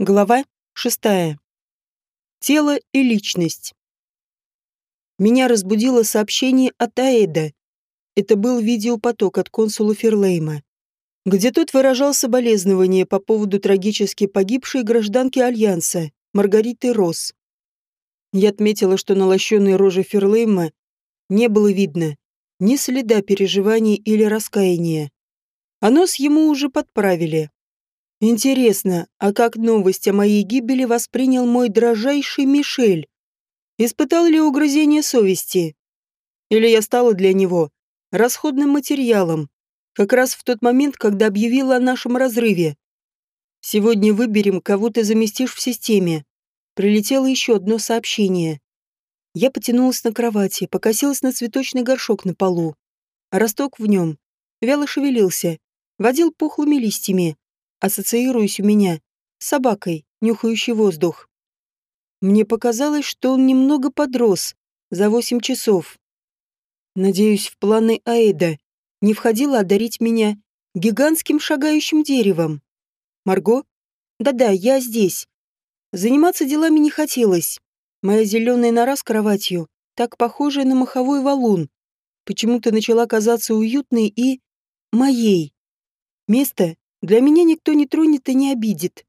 Глава шестая. Тело и личность. Меня разбудило сообщение от Аэда. Это был видеопоток от консула Ферлейма, где тот выражал соболезнования по поводу трагически погибшей гражданки Альянса, Маргариты Росс. Я отметила, что на лощенной роже Ферлейма не было видно ни следа переживаний или раскаяния. А нос ему уже подправили. Интересно, а как новость о моей гибели воспринял мой дрожайший Мишель? Испытал ли угрызение совести? Или я стала для него расходным материалом, как раз в тот момент, когда объявила о нашем разрыве? Сегодня выберем, кого ты заместишь в системе. Прилетело еще одно сообщение. Я потянулась на кровати, покосилась на цветочный горшок на полу. росток в нем вяло шевелился, водил пухлыми листьями, ассоциируясь у меня с собакой, нюхающей воздух. Мне показалось, что он немного подрос за восемь часов. Надеюсь, в планы Аэда не входило одарить меня гигантским шагающим деревом. Марго? Да-да, я здесь. Заниматься делами не хотелось. Моя зеленая нора с кроватью, так похожая на маховой валун, почему-то начала казаться уютной и... моей. Место, для меня никто не тронет и не обидит.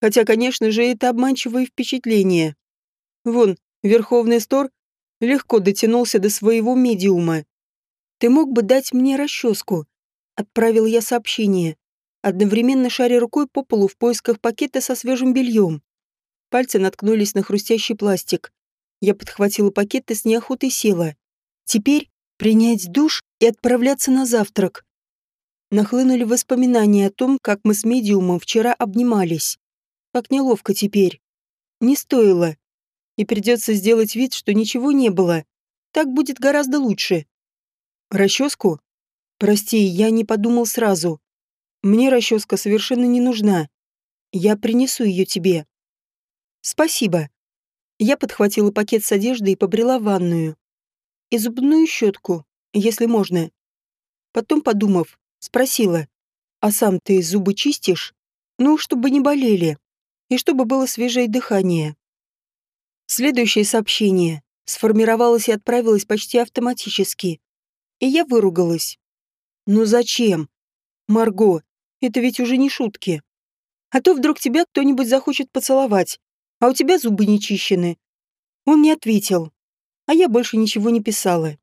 Хотя, конечно же, это обманчивое впечатление. Вон, Верховный Стор легко дотянулся до своего медиума. «Ты мог бы дать мне расческу?» Отправил я сообщение, одновременно шаря рукой по полу в поисках пакета со свежим бельем. Пальцы наткнулись на хрустящий пластик. Я подхватила пакет и с неохотой села. Теперь принять душ и отправляться на завтрак нахлынули воспоминания о том, как мы с медиумом вчера обнимались. Как неловко теперь. Не стоило. И придется сделать вид, что ничего не было. Так будет гораздо лучше. Расческу? Прости, я не подумал сразу. Мне расческа совершенно не нужна. Я принесу ее тебе. Спасибо. Я подхватила пакет с одеждой и побрела ванную. И зубную щетку, если можно. Потом, подумав, Спросила, а сам ты зубы чистишь? Ну, чтобы не болели. И чтобы было свежее дыхание. Следующее сообщение сформировалось и отправилось почти автоматически. И я выругалась. Ну зачем? Марго, это ведь уже не шутки. А то вдруг тебя кто-нибудь захочет поцеловать, а у тебя зубы не чищены. Он не ответил, а я больше ничего не писала.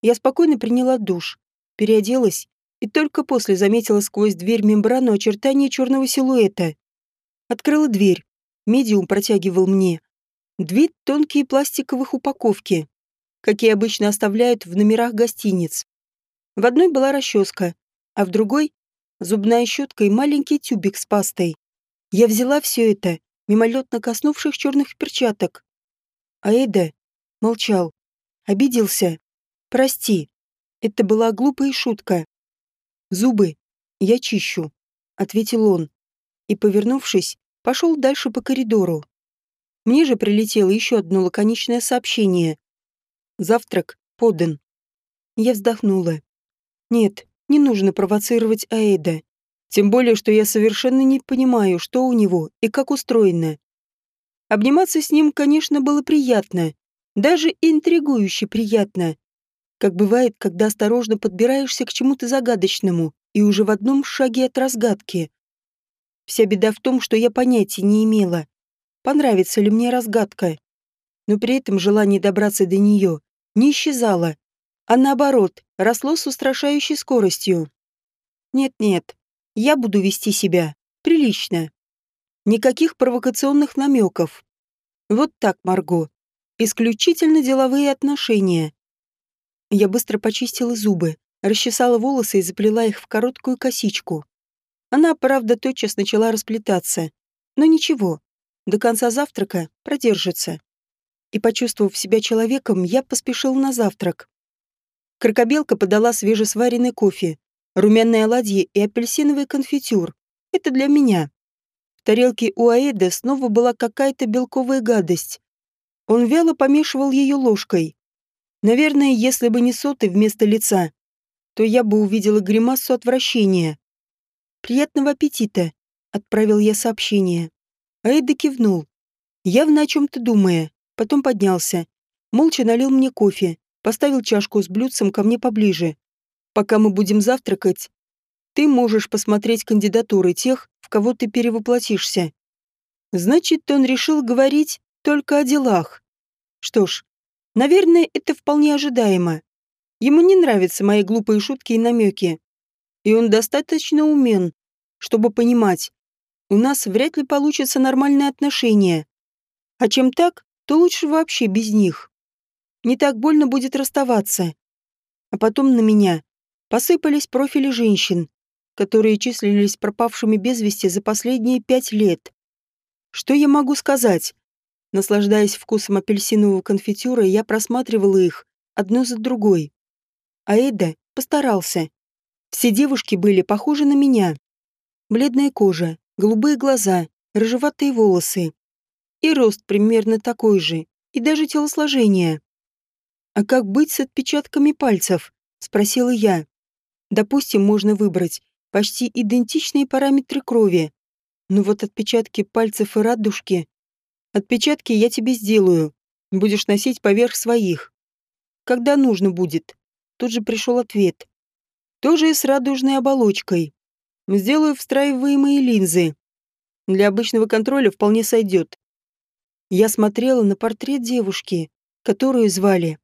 Я спокойно приняла душ, переоделась и только после заметила сквозь дверь мембрану очертания черного силуэта. Открыла дверь. Медиум протягивал мне две тонкие пластиковых упаковки, какие обычно оставляют в номерах гостиниц. В одной была расческа, а в другой — зубная щетка и маленький тюбик с пастой. Я взяла все это, мимолетно коснувших черных перчаток. А Эда молчал, обиделся. «Прости, это была глупая шутка. «Зубы. Я чищу», — ответил он. И, повернувшись, пошел дальше по коридору. Мне же прилетело еще одно лаконичное сообщение. «Завтрак подан». Я вздохнула. «Нет, не нужно провоцировать Аэда. Тем более, что я совершенно не понимаю, что у него и как устроено. Обниматься с ним, конечно, было приятно, даже интригующе приятно как бывает, когда осторожно подбираешься к чему-то загадочному и уже в одном шаге от разгадки. Вся беда в том, что я понятия не имела, понравится ли мне разгадка. Но при этом желание добраться до нее не исчезало, а наоборот, росло с устрашающей скоростью. Нет-нет, я буду вести себя прилично. Никаких провокационных намеков. Вот так, Марго. Исключительно деловые отношения. Я быстро почистила зубы, расчесала волосы и заплела их в короткую косичку. Она, правда, тотчас начала расплетаться. Но ничего, до конца завтрака продержится. И, почувствовав себя человеком, я поспешил на завтрак. Крокобелка подала свежесваренный кофе, румяные оладьи и апельсиновый конфитюр. Это для меня. В тарелке у Аэда снова была какая-то белковая гадость. Он вяло помешивал ее ложкой. Наверное, если бы не соты вместо лица, то я бы увидела гримасу отвращения. «Приятного аппетита», — отправил я сообщение. Аэда кивнул, явно о чем-то думая, потом поднялся. Молча налил мне кофе, поставил чашку с блюдцем ко мне поближе. Пока мы будем завтракать, ты можешь посмотреть кандидатуры тех, в кого ты перевоплотишься. Значит, он решил говорить только о делах. Что ж, наверное, это вполне ожидаемо. Ему не нравятся мои глупые шутки и намеки. И он достаточно умен, чтобы понимать, у нас вряд ли получится нормальные отношения. А чем так, то лучше вообще без них. Не так больно будет расставаться. А потом на меня посыпались профили женщин, которые числились пропавшими без вести за последние пять лет. Что я могу сказать? Наслаждаясь вкусом апельсинового конфитюра, я просматривала их, одну за другой. А Эда постарался. Все девушки были похожи на меня. Бледная кожа, голубые глаза, рыжеватые волосы. И рост примерно такой же, и даже телосложение. «А как быть с отпечатками пальцев?» — спросила я. «Допустим, можно выбрать почти идентичные параметры крови. Но вот отпечатки пальцев и радужки... Отпечатки я тебе сделаю. Будешь носить поверх своих. Когда нужно будет. Тут же пришел ответ. Тоже и с радужной оболочкой. Сделаю встраиваемые линзы. Для обычного контроля вполне сойдет. Я смотрела на портрет девушки, которую звали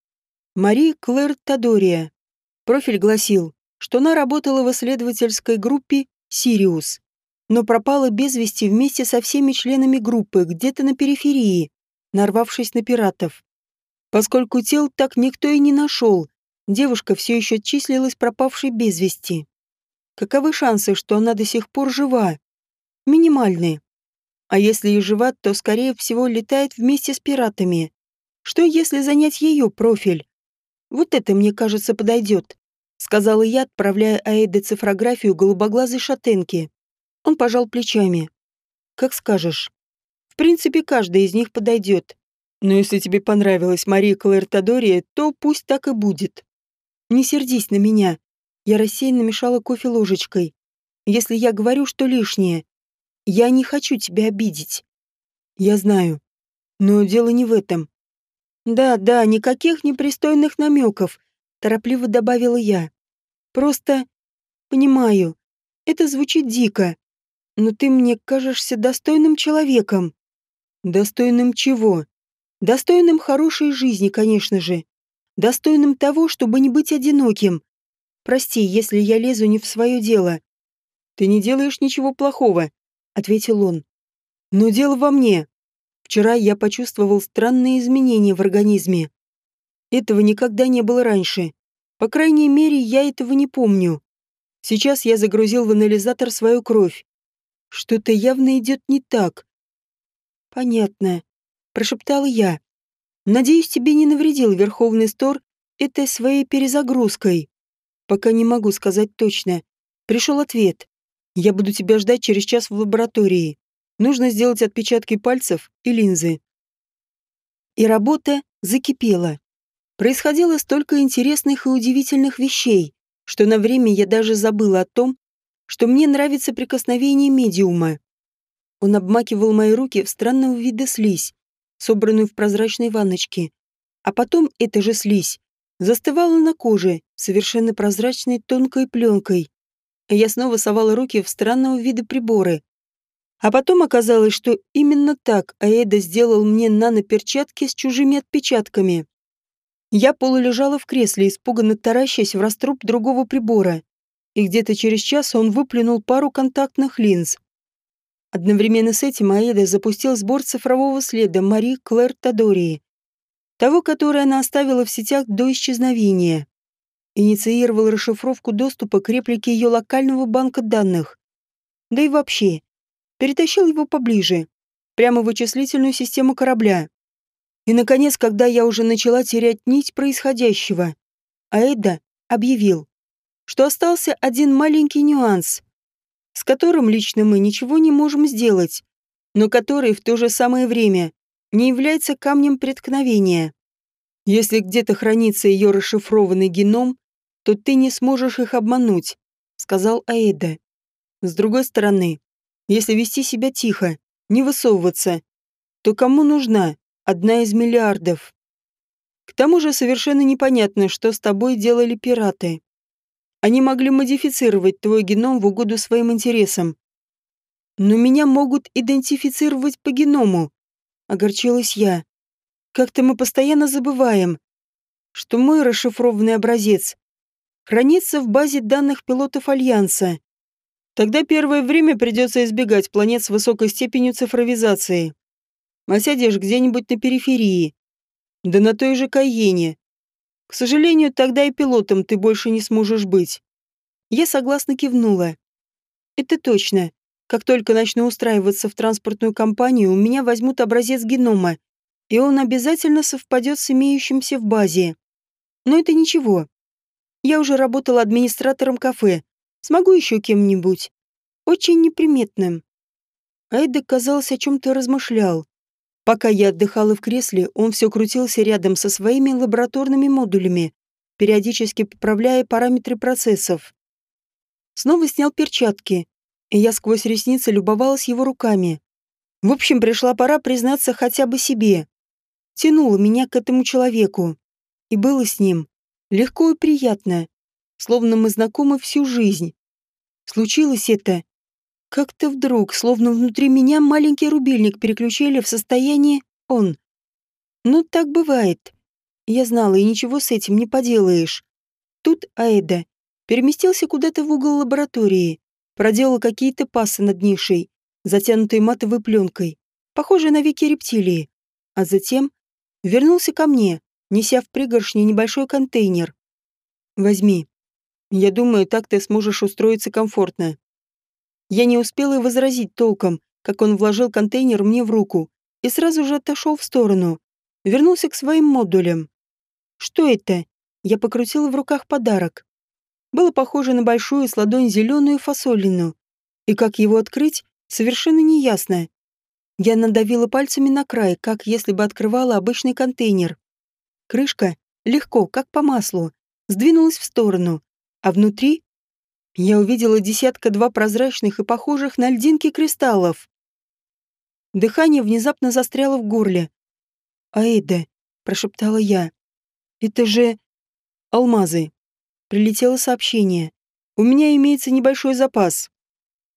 Мари Клэр Тадория. Профиль гласил, что она работала в исследовательской группе «Сириус», но пропала без вести вместе со всеми членами группы где-то на периферии, нарвавшись на пиратов. Поскольку тел так никто и не нашел, девушка все еще числилась пропавшей без вести. Каковы шансы, что она до сих пор жива? Минимальные. А если и жива, то, скорее всего, летает вместе с пиратами. Что если занять ее профиль? Вот это, мне кажется, подойдет сказала я, отправляя Аэде цифрографию голубоглазой шатенки. Он пожал плечами. Как скажешь. В принципе, каждая из них подойдет. Но если тебе понравилась Мария Клэр то пусть так и будет. Не сердись на меня. Я рассеянно мешала кофе ложечкой. Если я говорю, что лишнее, я не хочу тебя обидеть. Я знаю. Но дело не в этом. Да, да, никаких непристойных намеков, торопливо добавила я. Просто... Понимаю, это звучит дико, но ты мне кажешься достойным человеком. Достойным чего? Достойным хорошей жизни, конечно же. Достойным того, чтобы не быть одиноким. Прости, если я лезу не в свое дело. Ты не делаешь ничего плохого, ответил он. Но дело во мне. Вчера я почувствовал странные изменения в организме. Этого никогда не было раньше. По крайней мере, я этого не помню. Сейчас я загрузил в анализатор свою кровь. Что-то явно идет не так. Понятно, прошептал я. Надеюсь, тебе не навредил Верховный Стор этой своей перезагрузкой. Пока не могу сказать точно. Пришел ответ. Я буду тебя ждать через час в лаборатории. Нужно сделать отпечатки пальцев и линзы. И работа закипела. Происходило столько интересных и удивительных вещей, что на время я даже забыла о том, что мне нравится прикосновение медиума. Он обмакивал мои руки в странного вида слизь, собранную в прозрачной ванночке, а потом эта же слизь застывала на коже совершенно прозрачной тонкой пленкой. Я снова совала руки в странного вида приборы. А потом оказалось, что именно так Аэда сделал мне наноперчатки с чужими отпечатками. Я полулежала в кресле, испуганно таращась в раструб другого прибора, и где-то через час он выплюнул пару контактных линз. Одновременно с этим Аэда запустил сбор цифрового следа Мари Клэр Тадории, того, который она оставила в сетях до исчезновения. Инициировал расшифровку доступа к реплике ее локального банка данных. Да и вообще, перетащил его поближе, прямо в вычислительную систему корабля. И, наконец, когда я уже начала терять нить происходящего, Аэда объявил, что остался один маленький нюанс, с которым лично мы ничего не можем сделать, но который в то же самое время не является камнем преткновения. Если где-то хранится ее расшифрованный геном, то ты не сможешь их обмануть, сказал Аэда. С другой стороны, если вести себя тихо, не высовываться, то кому нужна одна из миллиардов? К тому же совершенно непонятно, что с тобой делали пираты. Они могли модифицировать твой геном в угоду своим интересам. Но меня могут идентифицировать по геному, огорчилась я. Как-то мы постоянно забываем, что мой расшифрованный образец хранится в базе данных пилотов Альянса. Тогда первое время придется избегать планет с высокой степенью цифровизации. А сядешь где-нибудь на периферии. Да на той же Кайене. К сожалению, тогда и пилотом ты больше не сможешь быть. Я согласно кивнула. Это точно. Как только начну устраиваться в транспортную компанию, у меня возьмут образец генома, и он обязательно совпадет с имеющимся в базе. Но это ничего. Я уже работала администратором кафе. Смогу еще кем-нибудь. Очень неприметным. Айда, казалось, о чем-то размышлял. Пока я отдыхала в кресле, он все крутился рядом со своими лабораторными модулями, периодически поправляя параметры процессов. Снова снял перчатки, и я сквозь ресницы любовалась его руками. В общем, пришла пора признаться хотя бы себе. Тянуло меня к этому человеку. И было с ним легко и приятно, словно мы знакомы всю жизнь. Случилось это как-то вдруг, словно внутри меня маленький рубильник переключили в состояние «он». Ну, так бывает. Я знала, и ничего с этим не поделаешь. Тут Аэда переместился куда-то в угол лаборатории, проделал какие-то пасы над нишей, затянутой матовой пленкой, похожей на веки рептилии, а затем вернулся ко мне, неся в пригоршне небольшой контейнер. «Возьми. Я думаю, так ты сможешь устроиться комфортно». Я не успела и возразить толком, как он вложил контейнер мне в руку и сразу же отошел в сторону. Вернулся к своим модулям. «Что это?» Я покрутила в руках подарок. Было похоже на большую с ладонь зеленую фасолину. И как его открыть, совершенно неясно. Я надавила пальцами на край, как если бы открывала обычный контейнер. Крышка, легко, как по маслу, сдвинулась в сторону, а внутри я увидела десятка-два прозрачных и похожих на льдинки кристаллов. Дыхание внезапно застряло в горле. «Аэда», — прошептала я, — «это же...» «Алмазы». Прилетело сообщение. «У меня имеется небольшой запас.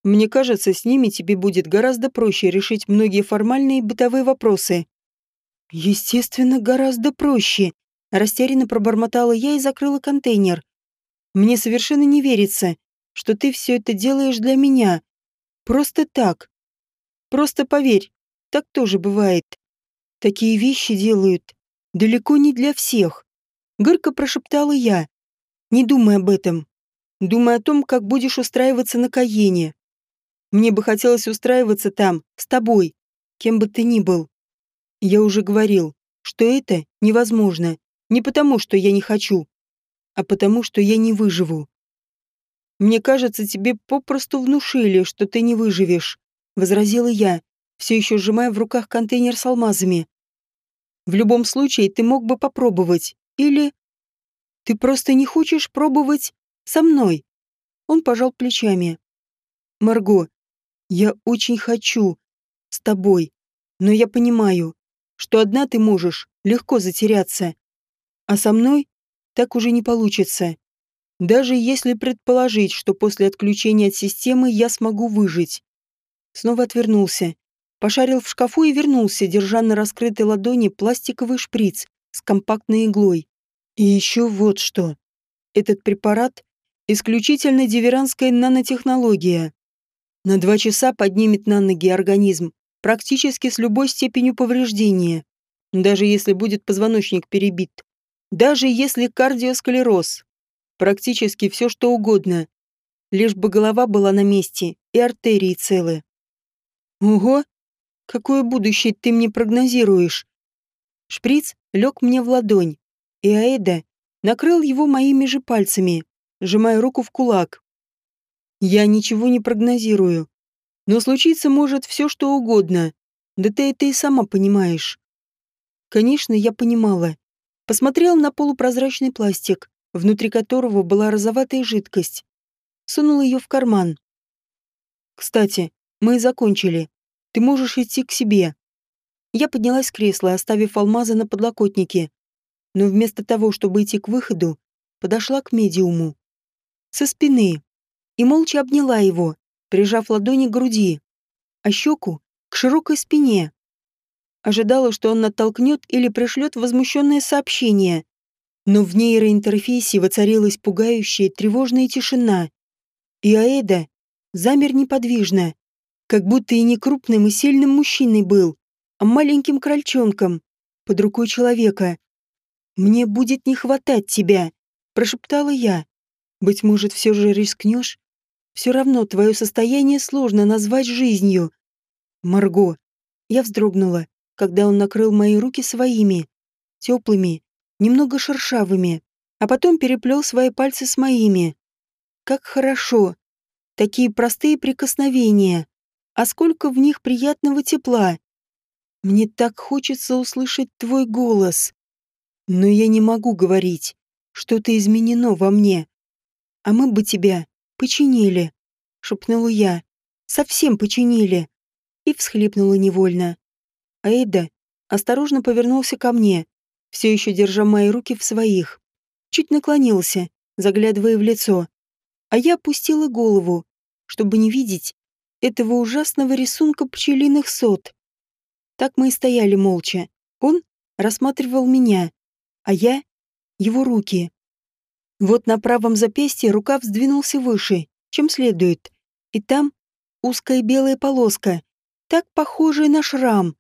Мне кажется, с ними тебе будет гораздо проще решить многие формальные бытовые вопросы. Естественно, гораздо проще. Растерянно пробормотала я и закрыла контейнер. Мне совершенно не верится, что ты все это делаешь для меня. Просто так. Просто поверь, так тоже бывает. Такие вещи делают далеко не для всех. Горько прошептала я. Не думай об этом. Думай о том, как будешь устраиваться на Каене. Мне бы хотелось устраиваться там, с тобой, кем бы ты ни был. Я уже говорил, что это невозможно. Не потому, что я не хочу, а потому, что я не выживу. Мне кажется, тебе попросту внушили, что ты не выживешь, возразила я, все еще сжимая в руках контейнер с алмазами. В любом случае, ты мог бы попробовать. Или... Ты просто не хочешь пробовать со мной. Он пожал плечами. Марго, я очень хочу с тобой, но я понимаю, что одна ты можешь легко затеряться. А со мной так уже не получится. Даже если предположить, что после отключения от системы я смогу выжить. Снова отвернулся. Пошарил в шкафу и вернулся, держа на раскрытой ладони пластиковый шприц с компактной иглой. И еще вот что. Этот препарат – исключительно диверанская нанотехнология. На два часа поднимет на ноги организм практически с любой степенью повреждения, даже если будет позвоночник перебит, даже если кардиосклероз, практически все что угодно, лишь бы голова была на месте и артерии целы. Ого, какое будущее ты мне прогнозируешь? Шприц лег мне в ладонь, и Аэда накрыл его моими же пальцами, сжимая руку в кулак. Я ничего не прогнозирую. Но случиться может все, что угодно. Да ты это и сама понимаешь. Конечно, я понимала. Посмотрел на полупрозрачный пластик, внутри которого была розоватая жидкость. Сунул ее в карман. Кстати, мы закончили. Ты можешь идти к себе». Я поднялась с кресла, оставив алмазы на подлокотнике. Но вместо того, чтобы идти к выходу, подошла к медиуму. Со спины. И молча обняла его, прижав ладони к груди, а щеку — к широкой спине. Ожидала, что он оттолкнет или пришлет возмущенное сообщение. Но в нейроинтерфейсе воцарилась пугающая, тревожная тишина. И Аэда замер неподвижно, как будто и не крупным и сильным мужчиной был, а маленьким крольчонком под рукой человека. «Мне будет не хватать тебя», — прошептала я. «Быть может, все же рискнешь? Все равно твое состояние сложно назвать жизнью». «Марго». Я вздрогнула, когда он накрыл мои руки своими, теплыми, немного шершавыми, а потом переплел свои пальцы с моими. Как хорошо. Такие простые прикосновения. А сколько в них приятного тепла. Мне так хочется услышать твой голос. Но я не могу говорить. Что-то изменено во мне. А мы бы тебя починили, шепнула я. Совсем починили. И всхлипнула невольно. А осторожно повернулся ко мне, все еще держа мои руки в своих. Чуть наклонился, заглядывая в лицо. А я опустила голову, чтобы не видеть этого ужасного рисунка пчелиных сот. Так мы и стояли молча. Он рассматривал меня, а я — его руки. Вот на правом запястье рукав сдвинулся выше, чем следует, и там узкая белая полоска, так похожая на шрам.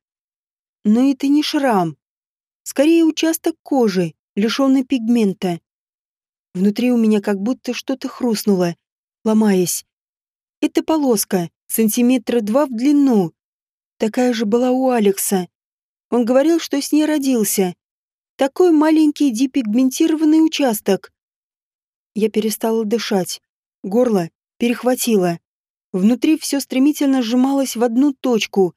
Но это не шрам. Скорее участок кожи, лишенный пигмента. Внутри у меня как будто что-то хрустнуло, ломаясь. Это полоска, сантиметра два в длину. Такая же была у Алекса. Он говорил, что с ней родился. Такой маленький депигментированный участок. Я перестала дышать. Горло перехватило. Внутри все стремительно сжималось в одну точку,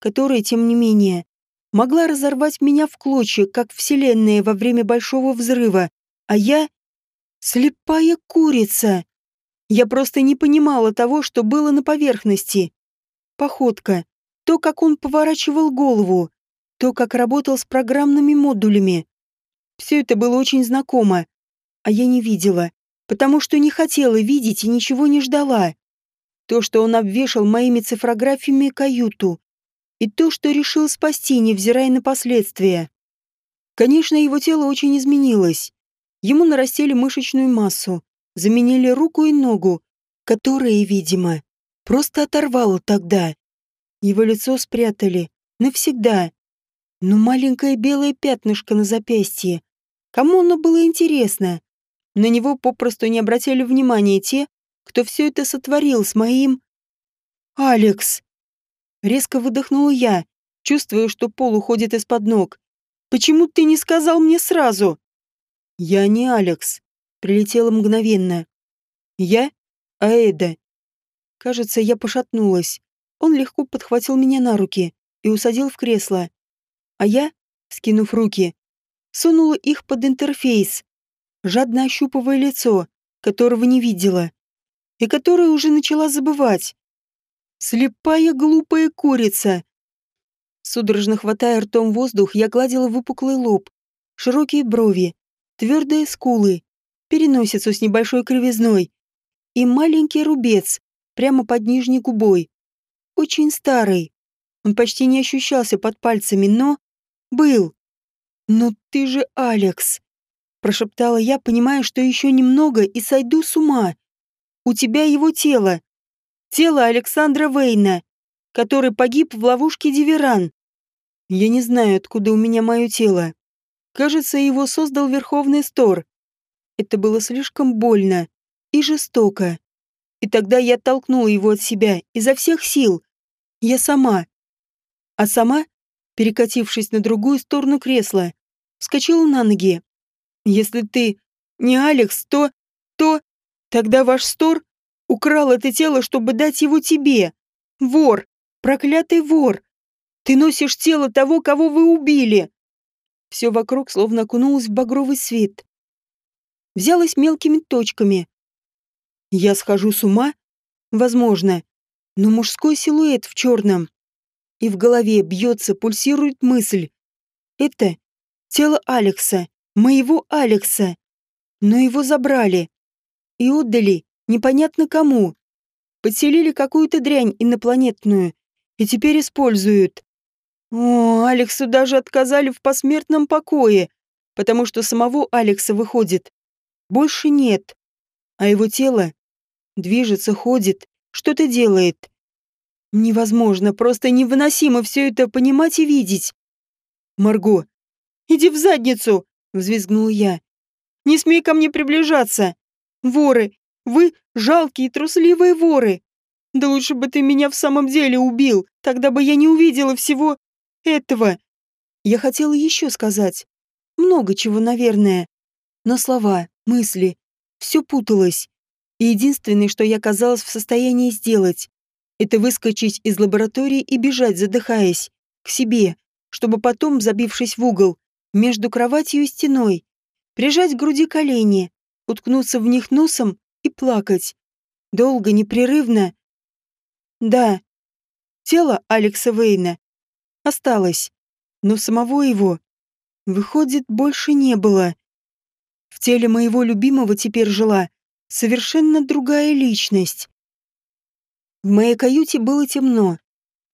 которая, тем не менее, могла разорвать меня в клочья, как Вселенная во время Большого Взрыва, а я — слепая курица. Я просто не понимала того, что было на поверхности. Походка, то, как он поворачивал голову, то, как работал с программными модулями. Все это было очень знакомо, а я не видела, потому что не хотела видеть и ничего не ждала. То, что он обвешал моими цифрографиями каюту, и то, что решил спасти, невзирая на последствия. Конечно, его тело очень изменилось. Ему нарастили мышечную массу, заменили руку и ногу, которые, видимо, просто оторвало тогда. Его лицо спрятали. Навсегда. Но маленькое белое пятнышко на запястье. Кому оно было интересно? На него попросту не обратили внимания те, кто все это сотворил с моим... «Алекс!» Резко выдохнула я, чувствуя, что пол уходит из-под ног. «Почему ты не сказал мне сразу?» «Я не Алекс», прилетела мгновенно. Я — Аэда. Кажется, я пошатнулась. Он легко подхватил меня на руки и усадил в кресло. А я, скинув руки, сунула их под интерфейс, жадно ощупывая лицо, которого не видела, и которое уже начала забывать. Слепая глупая курица. Судорожно хватая ртом воздух, я гладила выпуклый лоб, широкие брови, твердые скулы, переносицу с небольшой кривизной и маленький рубец прямо под нижней губой. Очень старый. Он почти не ощущался под пальцами, но... Был. «Но ты же Алекс!» Прошептала я, понимая, что еще немного и сойду с ума. «У тебя его тело. Тело Александра Вейна, который погиб в ловушке Диверан. Я не знаю, откуда у меня мое тело. Кажется, его создал Верховный Стор. Это было слишком больно и жестоко. И тогда я оттолкнула его от себя изо всех сил. Я сама. А сама, перекатившись на другую сторону кресла, вскочила на ноги. Если ты не Алекс, то... то... Тогда ваш Стор украл это тело, чтобы дать его тебе. Вор! Проклятый вор! Ты носишь тело того, кого вы убили!» Все вокруг словно окунулось в багровый свет взялась мелкими точками. Я схожу с ума? Возможно. Но мужской силуэт в черном. И в голове бьется, пульсирует мысль. Это тело Алекса, моего Алекса. Но его забрали. И отдали непонятно кому. Подселили какую-то дрянь инопланетную. И теперь используют. О, Алексу даже отказали в посмертном покое, потому что самого Алекса выходит. Больше нет. А его тело движется, ходит, что-то делает. Невозможно, просто невыносимо все это понимать и видеть. Марго, иди в задницу, взвизгнул я. Не смей ко мне приближаться. Воры, вы жалкие трусливые воры. Да лучше бы ты меня в самом деле убил, тогда бы я не увидела всего этого. Я хотела еще сказать. Много чего, наверное. Но слова, мысли, все путалось. И единственное, что я казалась в состоянии сделать, это выскочить из лаборатории и бежать, задыхаясь, к себе, чтобы потом, забившись в угол, между кроватью и стеной, прижать к груди колени, уткнуться в них носом и плакать. Долго, непрерывно. Да, тело Алекса Вейна осталось, но самого его, выходит, больше не было. В теле моего любимого теперь жила совершенно другая личность. В моей каюте было темно.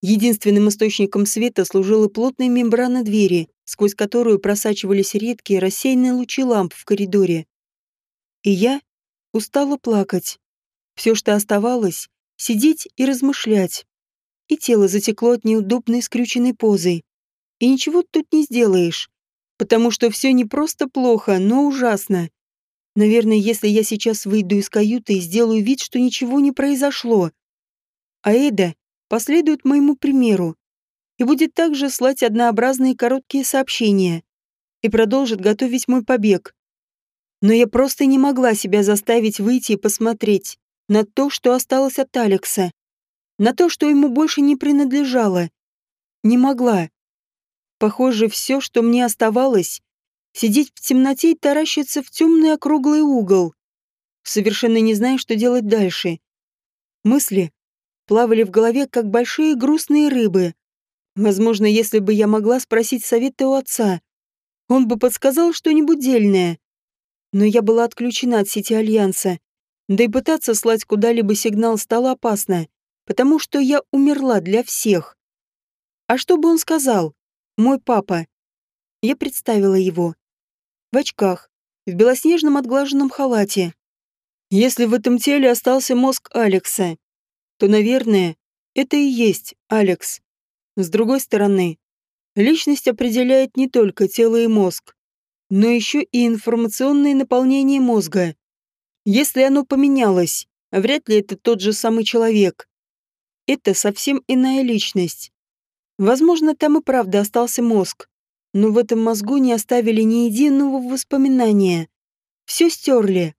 Единственным источником света служила плотная мембрана двери, сквозь которую просачивались редкие рассеянные лучи ламп в коридоре. И я устала плакать. Все, что оставалось, сидеть и размышлять. И тело затекло от неудобной скрюченной позы. И ничего тут не сделаешь, потому что все не просто плохо, но ужасно. Наверное, если я сейчас выйду из каюты и сделаю вид, что ничего не произошло, а Эда последует моему примеру и будет также слать однообразные короткие сообщения и продолжит готовить мой побег. Но я просто не могла себя заставить выйти и посмотреть на то, что осталось от Алекса, на то, что ему больше не принадлежало. Не могла. Похоже, все, что мне оставалось, сидеть в темноте и таращиться в темный округлый угол, совершенно не зная, что делать дальше. Мысли плавали в голове, как большие грустные рыбы. Возможно, если бы я могла спросить совета у отца, он бы подсказал что-нибудь дельное. Но я была отключена от сети Альянса, да и пытаться слать куда-либо сигнал стало опасно, потому что я умерла для всех. А что бы он сказал? Мой папа. Я представила его в очках, в белоснежном отглаженном халате. Если в этом теле остался мозг Алекса, то, наверное, это и есть Алекс. С другой стороны, личность определяет не только тело и мозг, но еще и информационное наполнение мозга. Если оно поменялось, вряд ли это тот же самый человек. Это совсем иная личность. Возможно, там и правда остался мозг, но в этом мозгу не оставили ни единого воспоминания. Все стерли.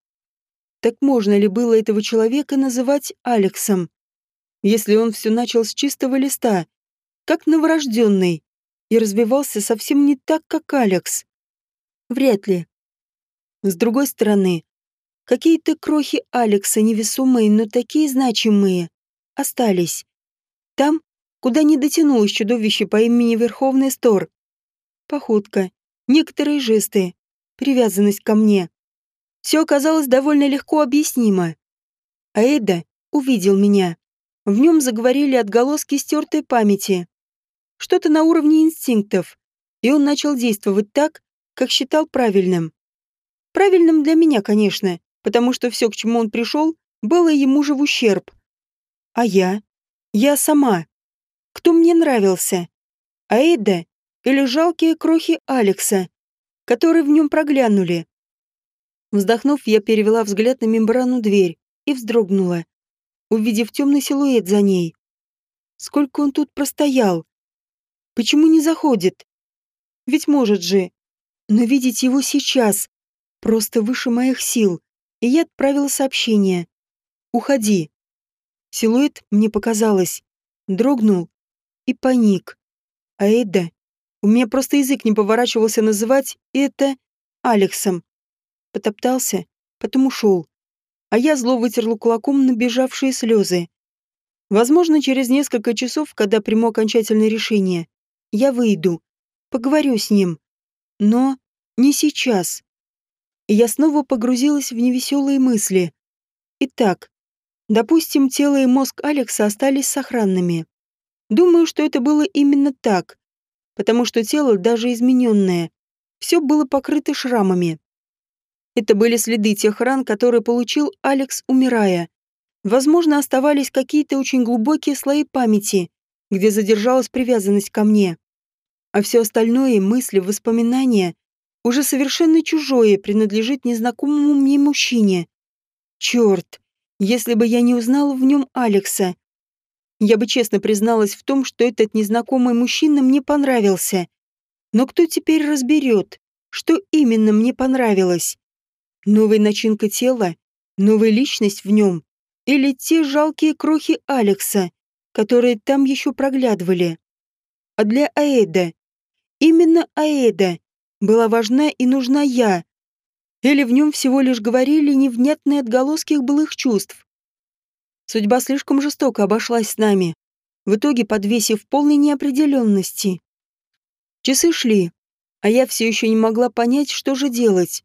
Так можно ли было этого человека называть Алексом? Если он все начал с чистого листа, как новорожденный, и развивался совсем не так, как Алекс? Вряд ли. С другой стороны, какие-то крохи Алекса невесомые, но такие значимые, остались. Там, куда не дотянулось чудовище по имени Верховный Стор, походка, некоторые жесты, привязанность ко мне. Все оказалось довольно легко объяснимо. А увидел меня. В нем заговорили отголоски стертой памяти. Что-то на уровне инстинктов. И он начал действовать так, как считал правильным. Правильным для меня, конечно, потому что все, к чему он пришел, было ему же в ущерб. А я? Я сама. Кто мне нравился? А Эда или жалкие крохи Алекса, которые в нем проглянули. Вздохнув, я перевела взгляд на мембрану дверь и вздрогнула, увидев темный силуэт за ней. Сколько он тут простоял? Почему не заходит? Ведь может же. Но видеть его сейчас просто выше моих сил, и я отправила сообщение. «Уходи». Силуэт, мне показалось, дрогнул и паник. А Эда у меня просто язык не поворачивался называть это Алексом. Потоптался, потом ушел. А я зло вытерла кулаком набежавшие слезы. Возможно, через несколько часов, когда приму окончательное решение, я выйду, поговорю с ним. Но не сейчас. Я снова погрузилась в невеселые мысли. Итак, допустим, тело и мозг Алекса остались сохранными. Думаю, что это было именно так, потому что тело, даже измененное, все было покрыто шрамами. Это были следы тех ран, которые получил Алекс, умирая. Возможно, оставались какие-то очень глубокие слои памяти, где задержалась привязанность ко мне. А все остальное, мысли, воспоминания, уже совершенно чужое, принадлежит незнакомому мне мужчине. Черт, если бы я не узнала в нем Алекса, я бы честно призналась в том, что этот незнакомый мужчина мне понравился. Но кто теперь разберет, что именно мне понравилось? Новая начинка тела, новая личность в нем или те жалкие крохи Алекса, которые там еще проглядывали? А для Аэда, именно Аэда, была важна и нужна я. Или в нем всего лишь говорили невнятные отголоски былых чувств. Судьба слишком жестоко обошлась с нами, в итоге подвесив полной неопределенности. Часы шли, а я все еще не могла понять, что же делать.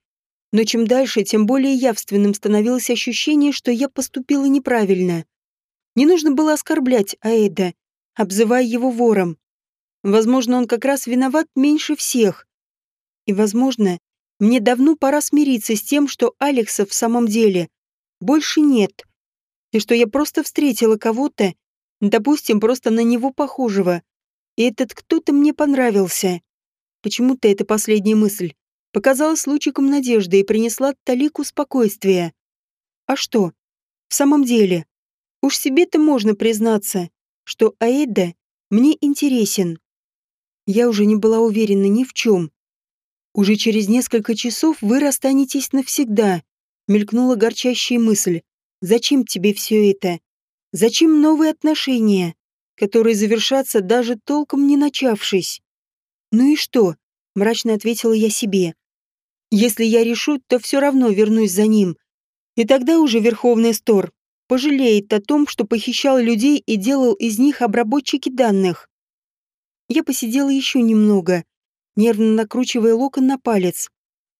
Но чем дальше, тем более явственным становилось ощущение, что я поступила неправильно. Не нужно было оскорблять Аэда, обзывая его вором. Возможно, он как раз виноват меньше всех. И, возможно, мне давно пора смириться с тем, что Алекса в самом деле больше нет и что я просто встретила кого-то, допустим, просто на него похожего, и этот кто-то мне понравился. Почему-то эта последняя мысль показалась лучиком надежды и принесла талику спокойствия. А что? В самом деле, уж себе-то можно признаться, что Аэда мне интересен. Я уже не была уверена ни в чем. Уже через несколько часов вы расстанетесь навсегда, мелькнула горчащая мысль. Зачем тебе все это? Зачем новые отношения, которые завершатся даже толком не начавшись? Ну и что? Мрачно ответила я себе. Если я решу, то все равно вернусь за ним. И тогда уже Верховный Стор пожалеет о том, что похищал людей и делал из них обработчики данных. Я посидела еще немного, нервно накручивая локон на палец.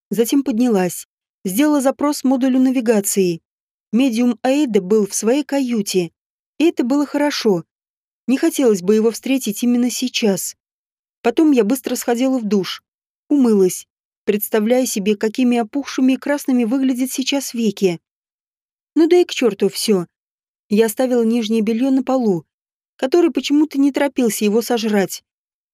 Затем поднялась, сделала запрос модулю навигации. Медиум Аэда был в своей каюте, и это было хорошо. Не хотелось бы его встретить именно сейчас. Потом я быстро сходила в душ, умылась, представляя себе, какими опухшими и красными выглядят сейчас веки. Ну да и к черту все. Я оставила нижнее белье на полу, который почему-то не торопился его сожрать.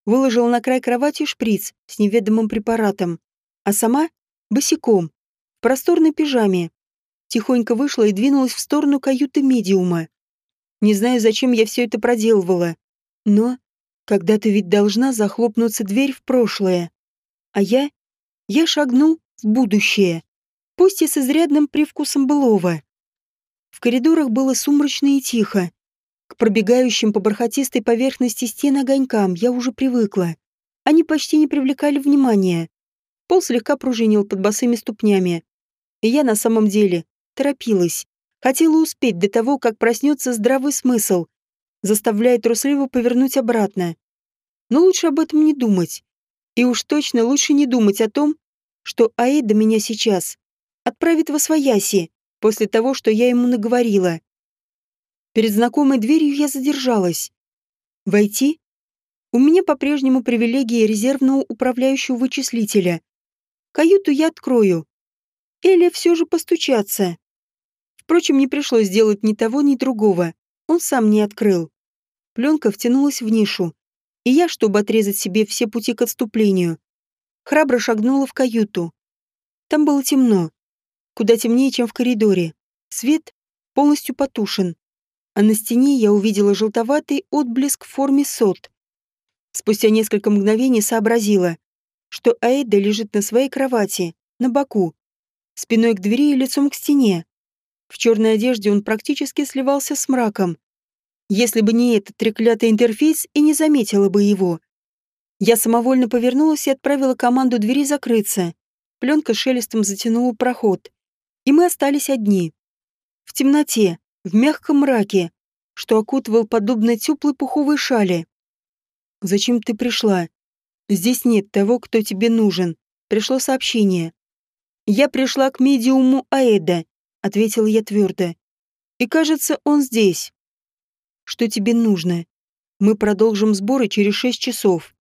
Выложила на край кровати шприц с неведомым препаратом, а сама — босиком, в просторной пижаме тихонько вышла и двинулась в сторону каюты медиума. Не знаю, зачем я все это проделывала, но когда-то ведь должна захлопнуться дверь в прошлое. А я? Я шагнул в будущее, пусть и с изрядным привкусом былого. В коридорах было сумрачно и тихо. К пробегающим по бархатистой поверхности стен огонькам я уже привыкла. Они почти не привлекали внимания. Пол слегка пружинил под босыми ступнями. И я на самом деле Торопилась. Хотела успеть до того, как проснется здравый смысл, заставляя трусливо повернуть обратно. Но лучше об этом не думать. И уж точно лучше не думать о том, что Аэда меня сейчас отправит во свояси после того, что я ему наговорила. Перед знакомой дверью я задержалась. Войти? У меня по-прежнему привилегии резервного управляющего вычислителя. Каюту я открою. Или все же постучаться. Впрочем, не пришлось делать ни того, ни другого. Он сам не открыл. Пленка втянулась в нишу, и я, чтобы отрезать себе все пути к отступлению, храбро шагнула в каюту. Там было темно. Куда темнее, чем в коридоре. Свет полностью потушен. А на стене я увидела желтоватый отблеск в форме сот. Спустя несколько мгновений сообразила, что Аэда лежит на своей кровати, на боку, спиной к двери и лицом к стене. В черной одежде он практически сливался с мраком. Если бы не этот треклятый интерфейс, и не заметила бы его. Я самовольно повернулась и отправила команду двери закрыться. Пленка шелестом затянула проход. И мы остались одни. В темноте, в мягком мраке, что окутывал подобно теплой пуховой шали. «Зачем ты пришла? Здесь нет того, кто тебе нужен. Пришло сообщение». «Я пришла к медиуму Аэда», — ответила я твердо. «И кажется, он здесь». «Что тебе нужно? Мы продолжим сборы через шесть часов».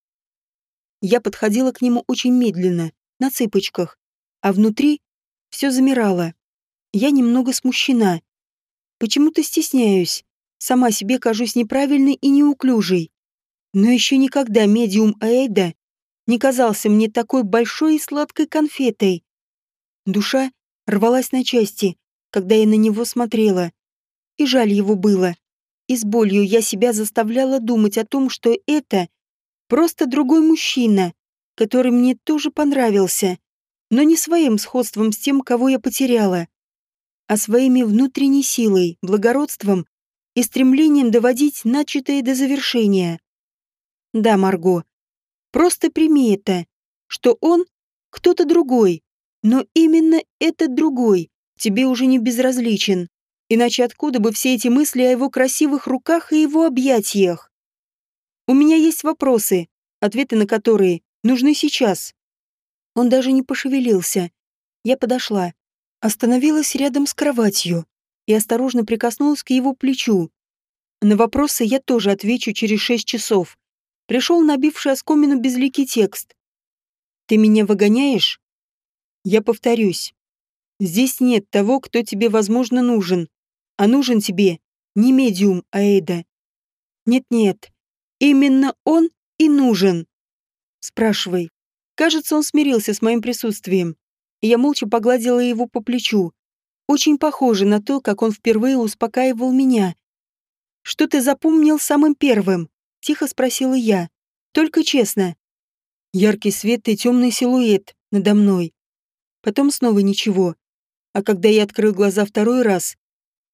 Я подходила к нему очень медленно, на цыпочках, а внутри все замирало. Я немного смущена. Почему-то стесняюсь. Сама себе кажусь неправильной и неуклюжей. Но еще никогда медиум Аэда не казался мне такой большой и сладкой конфетой. Душа рвалась на части, когда я на него смотрела. И жаль его было. И с болью я себя заставляла думать о том, что это просто другой мужчина, который мне тоже понравился, но не своим сходством с тем, кого я потеряла, а своими внутренней силой, благородством и стремлением доводить начатое до завершения. Да, Марго, просто прими это, что он кто-то другой, но именно этот другой тебе уже не безразличен. Иначе откуда бы все эти мысли о его красивых руках и его объятиях? У меня есть вопросы, ответы на которые нужны сейчас. Он даже не пошевелился. Я подошла, остановилась рядом с кроватью и осторожно прикоснулась к его плечу. На вопросы я тоже отвечу через шесть часов. Пришел набивший оскомину безликий текст. «Ты меня выгоняешь?» Я повторюсь. Здесь нет того, кто тебе, возможно, нужен. А нужен тебе не медиум Аэда. Нет-нет, именно он и нужен. Спрашивай. Кажется, он смирился с моим присутствием. Я молча погладила его по плечу. Очень похоже на то, как он впервые успокаивал меня. «Что ты запомнил самым первым?» — тихо спросила я. «Только честно». Яркий свет и темный силуэт надо мной. Потом снова ничего. А когда я открыл глаза второй раз,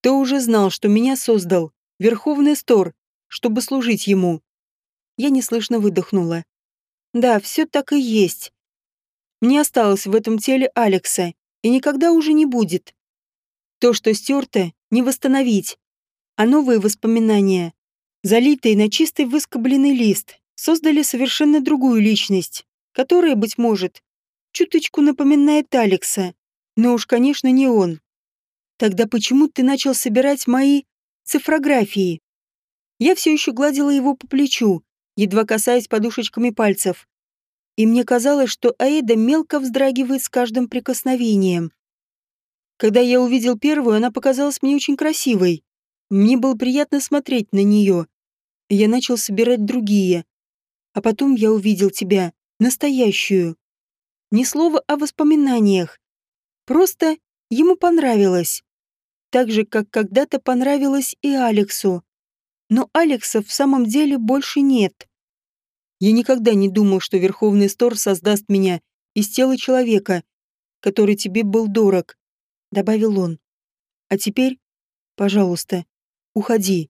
то уже знал, что меня создал Верховный Стор, чтобы служить ему. Я неслышно выдохнула. Да, все так и есть. Мне осталось в этом теле Алекса, и никогда уже не будет. То, что стерто, не восстановить. А новые воспоминания, залитые на чистый выскобленный лист, создали совершенно другую личность, которая, быть может, чуточку напоминает Алекса, но уж, конечно, не он. Тогда почему ты начал собирать мои цифрографии? Я все еще гладила его по плечу, едва касаясь подушечками пальцев. И мне казалось, что Аэда мелко вздрагивает с каждым прикосновением. Когда я увидел первую, она показалась мне очень красивой. Мне было приятно смотреть на нее. Я начал собирать другие. А потом я увидел тебя, настоящую. Ни слова о воспоминаниях. Просто ему понравилось так же, как когда-то понравилось и Алексу. Но Алекса в самом деле больше нет. Я никогда не думал, что Верховный Стор создаст меня из тела человека, который тебе был дорог, — добавил он. А теперь, пожалуйста, уходи.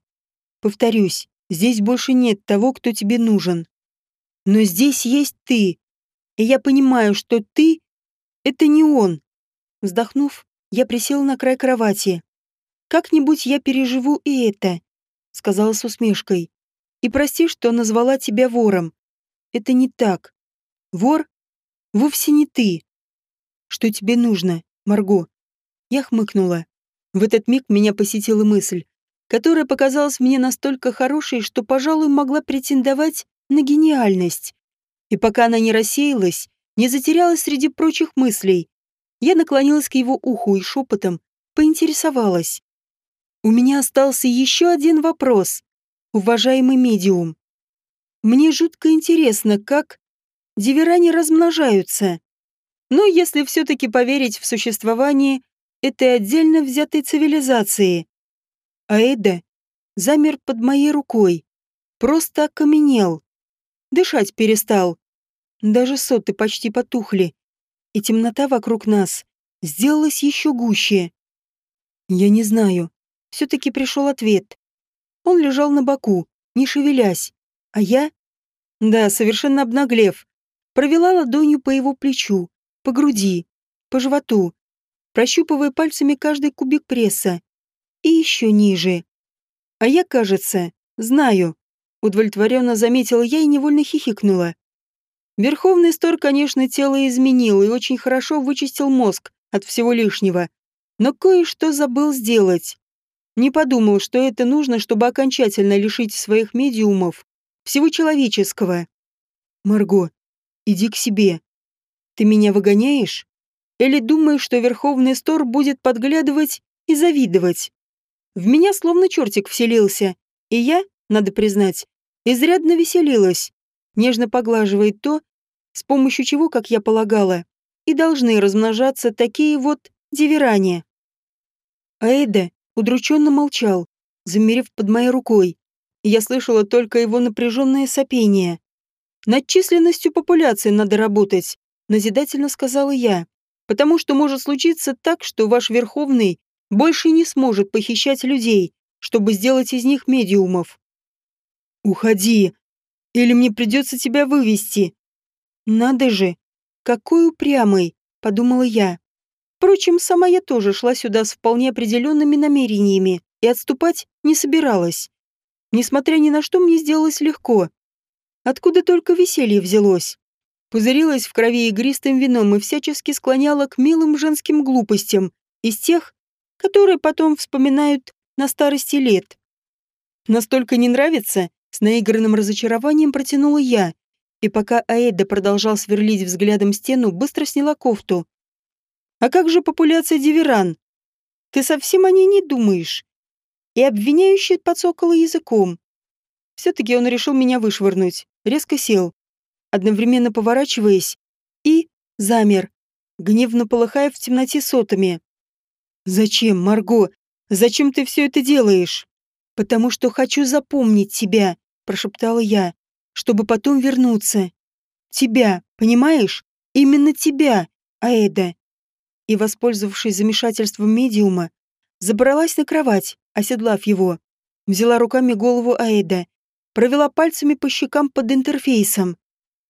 Повторюсь, здесь больше нет того, кто тебе нужен. Но здесь есть ты, и я понимаю, что ты — это не он. Вздохнув, я присел на край кровати. Как-нибудь я переживу и это, сказала с усмешкой. И прости, что назвала тебя вором. Это не так. Вор вовсе не ты. Что тебе нужно, Марго? Я хмыкнула. В этот миг меня посетила мысль, которая показалась мне настолько хорошей, что, пожалуй, могла претендовать на гениальность. И пока она не рассеялась, не затерялась среди прочих мыслей, я наклонилась к его уху и шепотом поинтересовалась. У меня остался еще один вопрос, уважаемый медиум. Мне жутко интересно, как диверани размножаются. Но если все-таки поверить в существование этой отдельно взятой цивилизации. А Эда замер под моей рукой, просто окаменел. Дышать перестал. Даже соты почти потухли, и темнота вокруг нас сделалась еще гуще. Я не знаю, все-таки пришел ответ. Он лежал на боку, не шевелясь, а я... Да, совершенно обнаглев. Провела ладонью по его плечу, по груди, по животу, прощупывая пальцами каждый кубик пресса. И еще ниже. А я, кажется, знаю. Удовлетворенно заметила я и невольно хихикнула. Верховный Стор, конечно, тело изменил и очень хорошо вычистил мозг от всего лишнего. Но кое-что забыл сделать. Не подумал, что это нужно, чтобы окончательно лишить своих медиумов всего человеческого. Марго, иди к себе. Ты меня выгоняешь? Или думаешь, что Верховный Стор будет подглядывать и завидовать? В меня словно чертик вселился, и я, надо признать, изрядно веселилась, нежно поглаживает то, с помощью чего, как я полагала, и должны размножаться такие вот диверания. Аэда удрученно молчал, замерев под моей рукой, я слышала только его напряженное сопение. «Над численностью популяции надо работать», — назидательно сказала я, «потому что может случиться так, что ваш Верховный больше не сможет похищать людей, чтобы сделать из них медиумов». «Уходи, или мне придется тебя вывести». «Надо же, какой упрямый», — подумала я. Впрочем, сама я тоже шла сюда с вполне определенными намерениями и отступать не собиралась. Несмотря ни на что, мне сделалось легко. Откуда только веселье взялось. Пузырилась в крови игристым вином и всячески склоняла к милым женским глупостям из тех, которые потом вспоминают на старости лет. Настолько не нравится, с наигранным разочарованием протянула я, и пока Аэда продолжал сверлить взглядом стену, быстро сняла кофту. «А как же популяция диверан? Ты совсем о ней не думаешь?» И обвиняющий подсокала языком. Все-таки он решил меня вышвырнуть, резко сел, одновременно поворачиваясь, и замер, гневно полыхая в темноте сотами. «Зачем, Марго? Зачем ты все это делаешь?» «Потому что хочу запомнить тебя», — прошептала я чтобы потом вернуться. Тебя, понимаешь? Именно тебя, Аэда. И, воспользовавшись замешательством медиума, забралась на кровать, оседлав его. Взяла руками голову Аэда, провела пальцами по щекам под интерфейсом.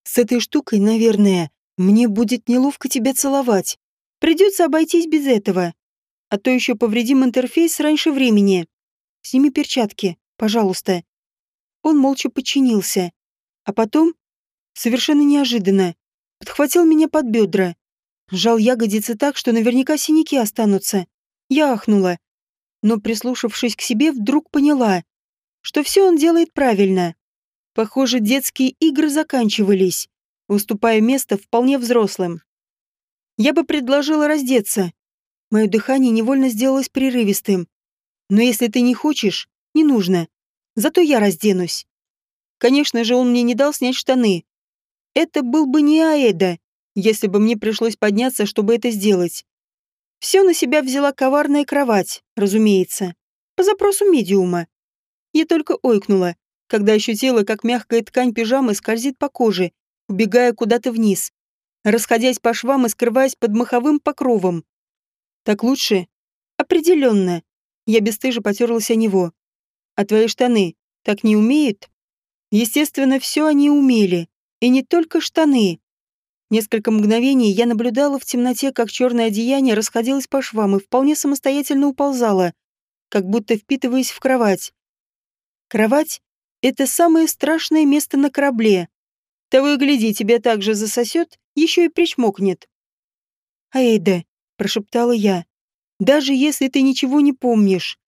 С этой штукой, наверное, мне будет неловко тебя целовать. Придется обойтись без этого. А то еще повредим интерфейс раньше времени. Сними перчатки, пожалуйста. Он молча подчинился. А потом, совершенно неожиданно, подхватил меня под бедра. Сжал ягодицы так, что наверняка синяки останутся. Я ахнула. Но, прислушавшись к себе, вдруг поняла, что все он делает правильно. Похоже, детские игры заканчивались, уступая место вполне взрослым. Я бы предложила раздеться. Мое дыхание невольно сделалось прерывистым. Но если ты не хочешь, не нужно. Зато я разденусь. Конечно же, он мне не дал снять штаны. Это был бы не Аэда, если бы мне пришлось подняться, чтобы это сделать. Все на себя взяла коварная кровать, разумеется, по запросу медиума. Я только ойкнула, когда ощутила, как мягкая ткань пижамы скользит по коже, убегая куда-то вниз, расходясь по швам и скрываясь под маховым покровом. Так лучше? Определенно. Я бесстыже потерлась о него. А твои штаны так не умеют? Естественно, все они умели. И не только штаны. Несколько мгновений я наблюдала в темноте, как черное одеяние расходилось по швам и вполне самостоятельно уползало, как будто впитываясь в кровать. Кровать — это самое страшное место на корабле. Того и гляди, тебя так же засосет, еще и причмокнет. «Аэда», — прошептала я, — «даже если ты ничего не помнишь,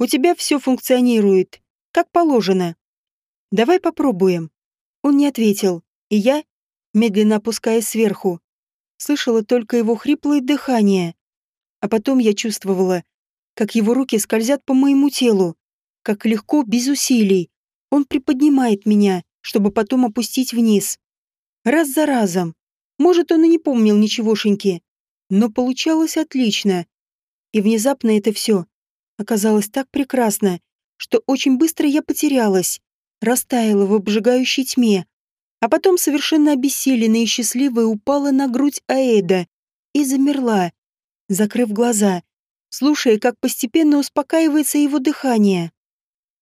у тебя все функционирует, как положено. Давай попробуем. Он не ответил, и я, медленно опускаясь сверху, слышала только его хриплое дыхание. А потом я чувствовала, как его руки скользят по моему телу, как легко, без усилий. Он приподнимает меня, чтобы потом опустить вниз. Раз за разом. Может, он и не помнил ничегошеньки, но получалось отлично. И внезапно это все оказалось так прекрасно, что очень быстро я потерялась растаяла в обжигающей тьме, а потом совершенно обессиленная и счастливая упала на грудь Аэда и замерла, закрыв глаза, слушая, как постепенно успокаивается его дыхание.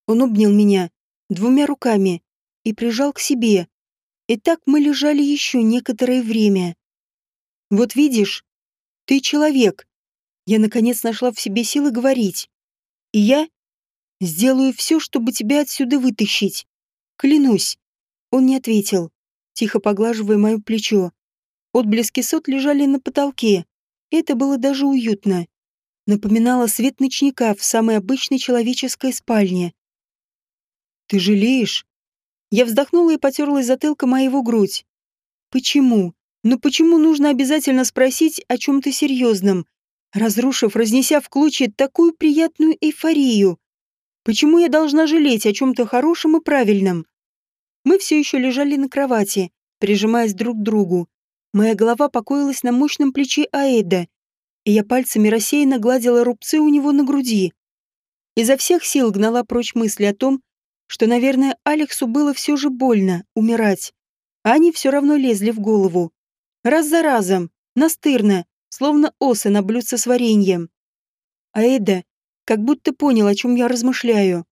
Он обнял меня двумя руками и прижал к себе. И так мы лежали еще некоторое время. Вот видишь, ты человек. Я наконец нашла в себе силы говорить. И я Сделаю все, чтобы тебя отсюда вытащить. Клянусь. Он не ответил, тихо поглаживая мое плечо. Отблески сот лежали на потолке. Это было даже уютно. Напоминало свет ночника в самой обычной человеческой спальне. «Ты жалеешь?» Я вздохнула и потерлась затылком моего грудь. «Почему? Но почему нужно обязательно спросить о чем-то серьезном, разрушив, разнеся в клочья такую приятную эйфорию? Почему я должна жалеть о чем-то хорошем и правильном? Мы все еще лежали на кровати, прижимаясь друг к другу. Моя голова покоилась на мощном плече Аэда, и я пальцами рассеянно гладила рубцы у него на груди. Изо всех сил гнала прочь мысли о том, что, наверное, Алексу было все же больно умирать, а они все равно лезли в голову. Раз за разом, настырно, словно осы на блюдце с вареньем. Аэда как будто понял, о чем я размышляю.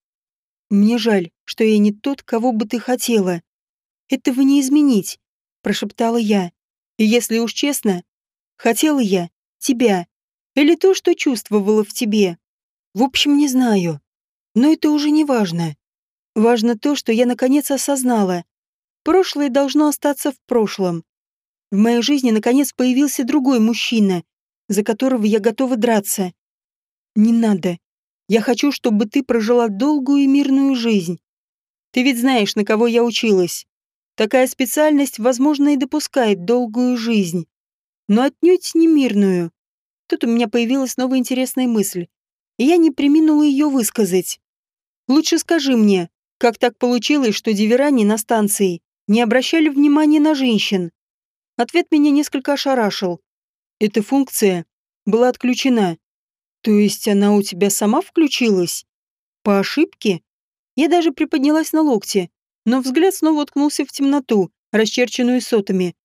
Мне жаль, что я не тот, кого бы ты хотела. Этого не изменить, прошептала я. И если уж честно, хотела я тебя или то, что чувствовала в тебе. В общем, не знаю. Но это уже не важно. Важно то, что я наконец осознала. Прошлое должно остаться в прошлом. В моей жизни наконец появился другой мужчина, за которого я готова драться. Не надо. Я хочу, чтобы ты прожила долгую и мирную жизнь. Ты ведь знаешь, на кого я училась. Такая специальность, возможно, и допускает долгую жизнь. Но отнюдь не мирную. Тут у меня появилась новая интересная мысль. И я не приминула ее высказать. Лучше скажи мне, как так получилось, что диверане на станции не обращали внимания на женщин? Ответ меня несколько ошарашил. Эта функция была отключена. То есть она у тебя сама включилась? По ошибке? Я даже приподнялась на локте, но взгляд снова уткнулся в темноту, расчерченную сотами.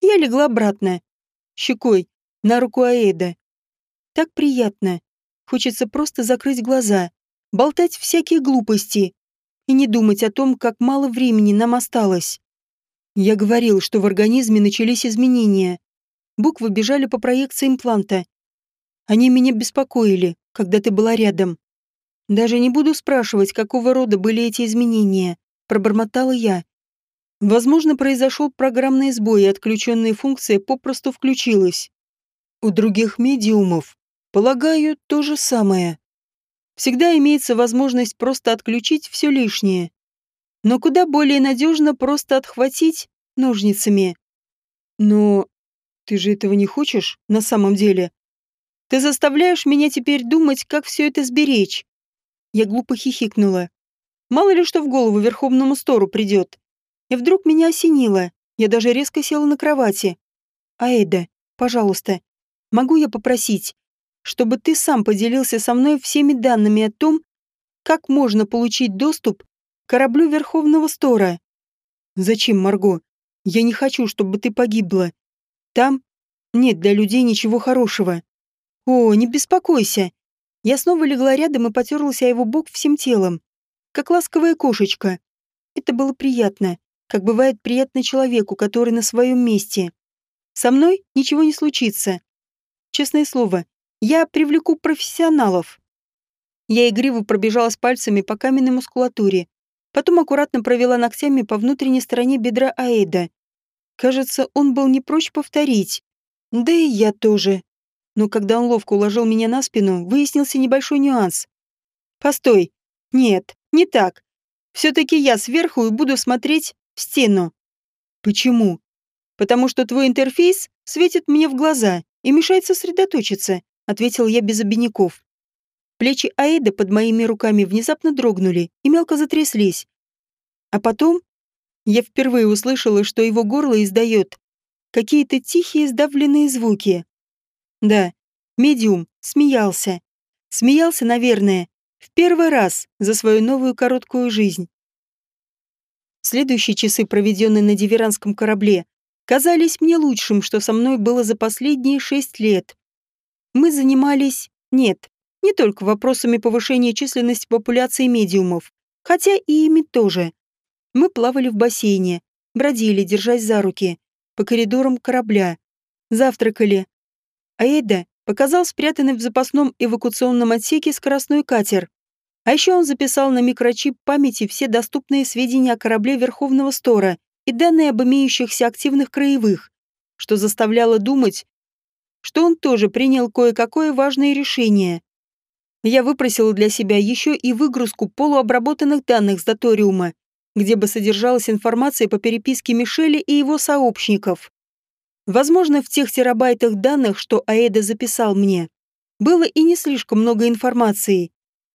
Я легла обратно, щекой, на руку Аэда. Так приятно. Хочется просто закрыть глаза, болтать всякие глупости и не думать о том, как мало времени нам осталось. Я говорил, что в организме начались изменения. Буквы бежали по проекции импланта, они меня беспокоили, когда ты была рядом. Даже не буду спрашивать, какого рода были эти изменения, пробормотала я. Возможно, произошел программный сбой, и отключенная функция попросту включилась. У других медиумов, полагаю, то же самое. Всегда имеется возможность просто отключить все лишнее. Но куда более надежно просто отхватить ножницами. Но ты же этого не хочешь на самом деле? Ты заставляешь меня теперь думать, как все это сберечь. Я глупо хихикнула. Мало ли что в голову Верховному Стору придет. И вдруг меня осенило. Я даже резко села на кровати. Аэда, пожалуйста, могу я попросить, чтобы ты сам поделился со мной всеми данными о том, как можно получить доступ к кораблю Верховного Стора? Зачем, Марго? Я не хочу, чтобы ты погибла. Там нет для людей ничего хорошего. «О, не беспокойся!» Я снова легла рядом и потерлась о его бок всем телом, как ласковая кошечка. Это было приятно, как бывает приятно человеку, который на своем месте. Со мной ничего не случится. Честное слово, я привлеку профессионалов. Я игриво пробежалась пальцами по каменной мускулатуре, потом аккуратно провела ногтями по внутренней стороне бедра Аэда. Кажется, он был не прочь повторить. Да и я тоже но когда он ловко уложил меня на спину, выяснился небольшой нюанс. «Постой. Нет, не так. Все-таки я сверху и буду смотреть в стену». «Почему?» «Потому что твой интерфейс светит мне в глаза и мешает сосредоточиться», ответил я без обиняков. Плечи Аэда под моими руками внезапно дрогнули и мелко затряслись. А потом я впервые услышала, что его горло издает какие-то тихие сдавленные звуки. Да, медиум смеялся. Смеялся, наверное, в первый раз за свою новую короткую жизнь. Следующие часы, проведенные на диверанском корабле, казались мне лучшим, что со мной было за последние шесть лет. Мы занимались... Нет, не только вопросами повышения численности популяции медиумов, хотя и ими тоже. Мы плавали в бассейне, бродили, держась за руки, по коридорам корабля, завтракали, Аэда показал спрятанный в запасном эвакуационном отсеке скоростной катер. А еще он записал на микрочип памяти все доступные сведения о корабле Верховного Стора и данные об имеющихся активных краевых, что заставляло думать, что он тоже принял кое-какое важное решение. Я выпросила для себя еще и выгрузку полуобработанных данных с Доториума, где бы содержалась информация по переписке Мишеля и его сообщников. Возможно, в тех терабайтах данных, что Аэда записал мне, было и не слишком много информации,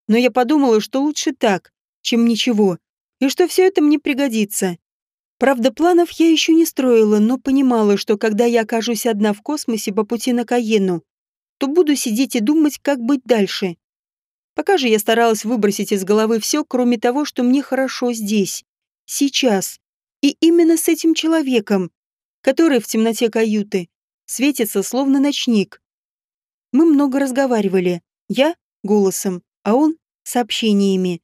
но я подумала, что лучше так, чем ничего, и что все это мне пригодится. Правда, планов я еще не строила, но понимала, что когда я окажусь одна в космосе по пути на Каену, то буду сидеть и думать, как быть дальше. Пока же я старалась выбросить из головы все, кроме того, что мне хорошо здесь, сейчас, и именно с этим человеком, который в темноте каюты светится словно ночник. Мы много разговаривали, я — голосом, а он — сообщениями.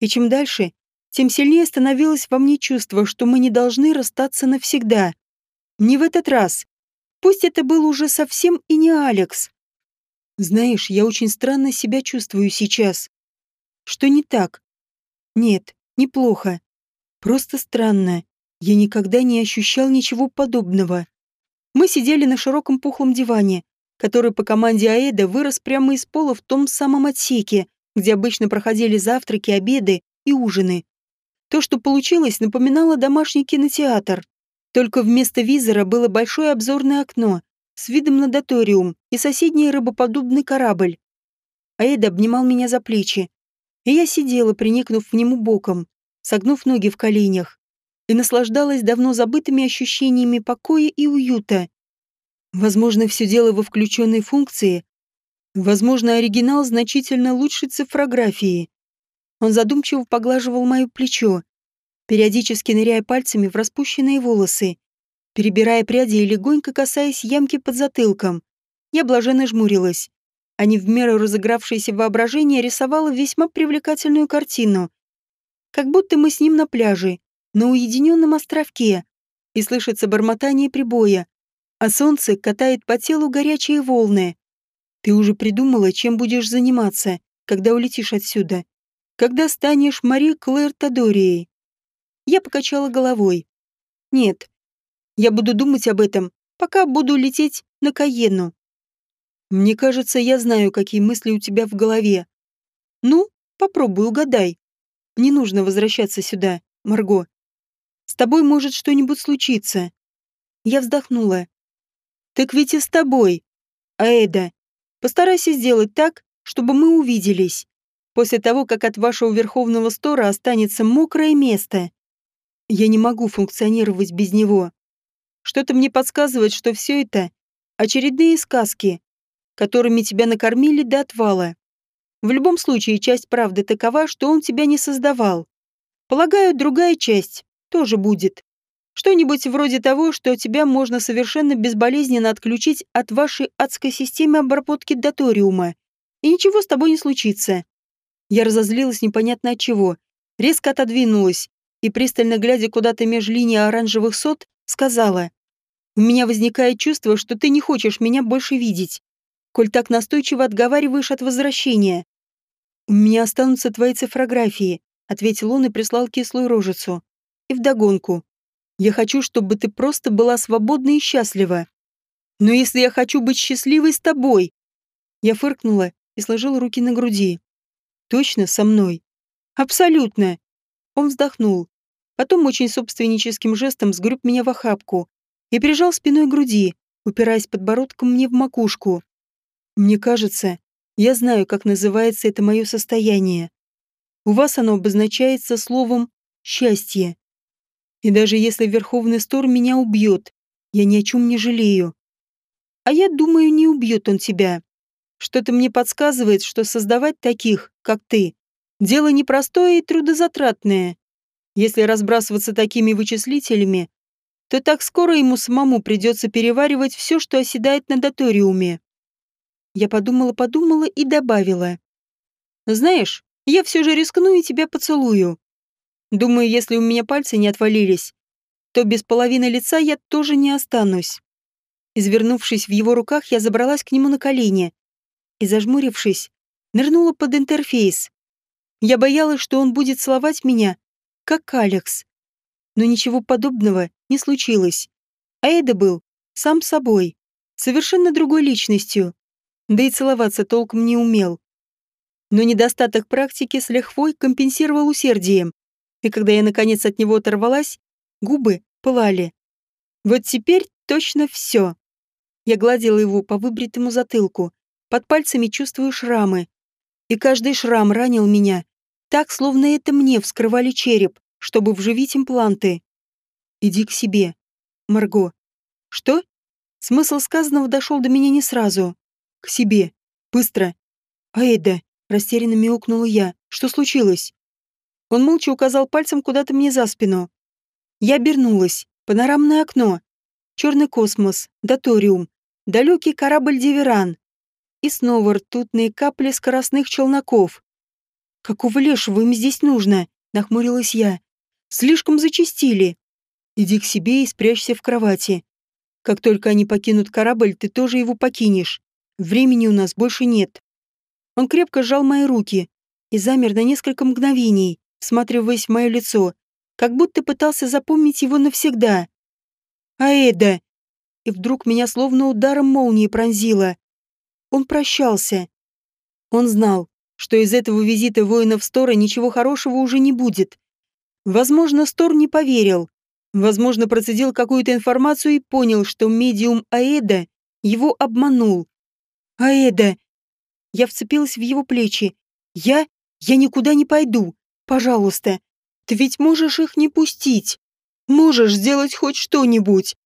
И чем дальше, тем сильнее становилось во мне чувство, что мы не должны расстаться навсегда. Не в этот раз. Пусть это был уже совсем и не Алекс. Знаешь, я очень странно себя чувствую сейчас. Что не так? Нет, неплохо. Просто странно. Я никогда не ощущал ничего подобного. Мы сидели на широком пухлом диване, который по команде Аэда вырос прямо из пола в том самом отсеке, где обычно проходили завтраки, обеды и ужины. То, что получилось, напоминало домашний кинотеатр. Только вместо визора было большое обзорное окно с видом на доториум и соседний рыбоподобный корабль. Аэда обнимал меня за плечи, и я сидела, приникнув к нему боком, согнув ноги в коленях, и наслаждалась давно забытыми ощущениями покоя и уюта. Возможно, все дело во включенной функции. Возможно, оригинал значительно лучше цифрографии. Он задумчиво поглаживал мое плечо, периодически ныряя пальцами в распущенные волосы, перебирая пряди и легонько касаясь ямки под затылком. Я блаженно жмурилась. А не в меру разыгравшееся воображение рисовало весьма привлекательную картину. Как будто мы с ним на пляже, на уединенном островке, и слышится бормотание прибоя, а солнце катает по телу горячие волны. Ты уже придумала, чем будешь заниматься, когда улетишь отсюда? когда станешь Мари Клэр Тодорией. Я покачала головой. Нет, я буду думать об этом, пока буду лететь на Каену. Мне кажется, я знаю, какие мысли у тебя в голове. Ну, попробуй угадай. Не нужно возвращаться сюда, Марго. С тобой может что-нибудь случиться. Я вздохнула. Так ведь и с тобой. Аэда, постарайся сделать так, чтобы мы увиделись после того, как от вашего верховного стора останется мокрое место. Я не могу функционировать без него. Что-то мне подсказывает, что все это — очередные сказки, которыми тебя накормили до отвала. В любом случае, часть правды такова, что он тебя не создавал. Полагаю, другая часть тоже будет. Что-нибудь вроде того, что тебя можно совершенно безболезненно отключить от вашей адской системы обработки доториума, и ничего с тобой не случится. Я разозлилась непонятно от чего, резко отодвинулась и, пристально глядя куда-то меж линий оранжевых сот, сказала, «У меня возникает чувство, что ты не хочешь меня больше видеть, коль так настойчиво отговариваешь от возвращения». «У меня останутся твои цифрографии», — ответил он и прислал кислую рожицу. «И вдогонку. Я хочу, чтобы ты просто была свободна и счастлива. Но если я хочу быть счастливой с тобой...» Я фыркнула и сложила руки на груди. Точно со мной? Абсолютно. Он вздохнул. Потом очень собственническим жестом сгреб меня в охапку и прижал спиной к груди, упираясь подбородком мне в макушку. Мне кажется, я знаю, как называется это мое состояние. У вас оно обозначается словом «счастье». И даже если Верховный Стор меня убьет, я ни о чем не жалею. А я думаю, не убьет он тебя. Что-то мне подсказывает, что создавать таких, как ты, дело непростое и трудозатратное. Если разбрасываться такими вычислителями, то так скоро ему самому придется переваривать все, что оседает на доториуме. Я подумала-подумала и добавила. Знаешь, я все же рискну и тебя поцелую. Думаю, если у меня пальцы не отвалились, то без половины лица я тоже не останусь. Извернувшись в его руках, я забралась к нему на колени и, зажмурившись, нырнула под интерфейс. Я боялась, что он будет целовать меня, как Алекс. Но ничего подобного не случилось. А Эда был сам собой, совершенно другой личностью. Да и целоваться толком не умел. Но недостаток практики с лихвой компенсировал усердием. И когда я наконец от него оторвалась, губы пылали. Вот теперь точно все. Я гладила его по выбритому затылку, под пальцами чувствую шрамы. И каждый шрам ранил меня, так, словно это мне вскрывали череп, чтобы вживить импланты. Иди к себе, Марго. Что? Смысл сказанного дошел до меня не сразу. К себе. Быстро. Аэда, растерянно мяукнула я. Что случилось? Он молча указал пальцем куда-то мне за спину. Я обернулась. Панорамное окно. Черный космос. Доториум. Далекий корабль Диверан. И снова ртутные капли скоростных челноков. «Какого лешего им здесь нужно?» — нахмурилась я. «Слишком зачистили. Иди к себе и спрячься в кровати. Как только они покинут корабль, ты тоже его покинешь. Времени у нас больше нет». Он крепко сжал мои руки и замер на несколько мгновений, всматриваясь в мое лицо, как будто пытался запомнить его навсегда. «Аэда!» и вдруг меня словно ударом молнии пронзило. Он прощался. Он знал, что из этого визита воинов Стора ничего хорошего уже не будет. Возможно, Стор не поверил. Возможно, процедил какую-то информацию и понял, что медиум Аэда его обманул. «Аэда!» Я вцепилась в его плечи. «Я? Я никуда не пойду. Пожалуйста. Ты ведь можешь их не пустить. Можешь сделать хоть что-нибудь.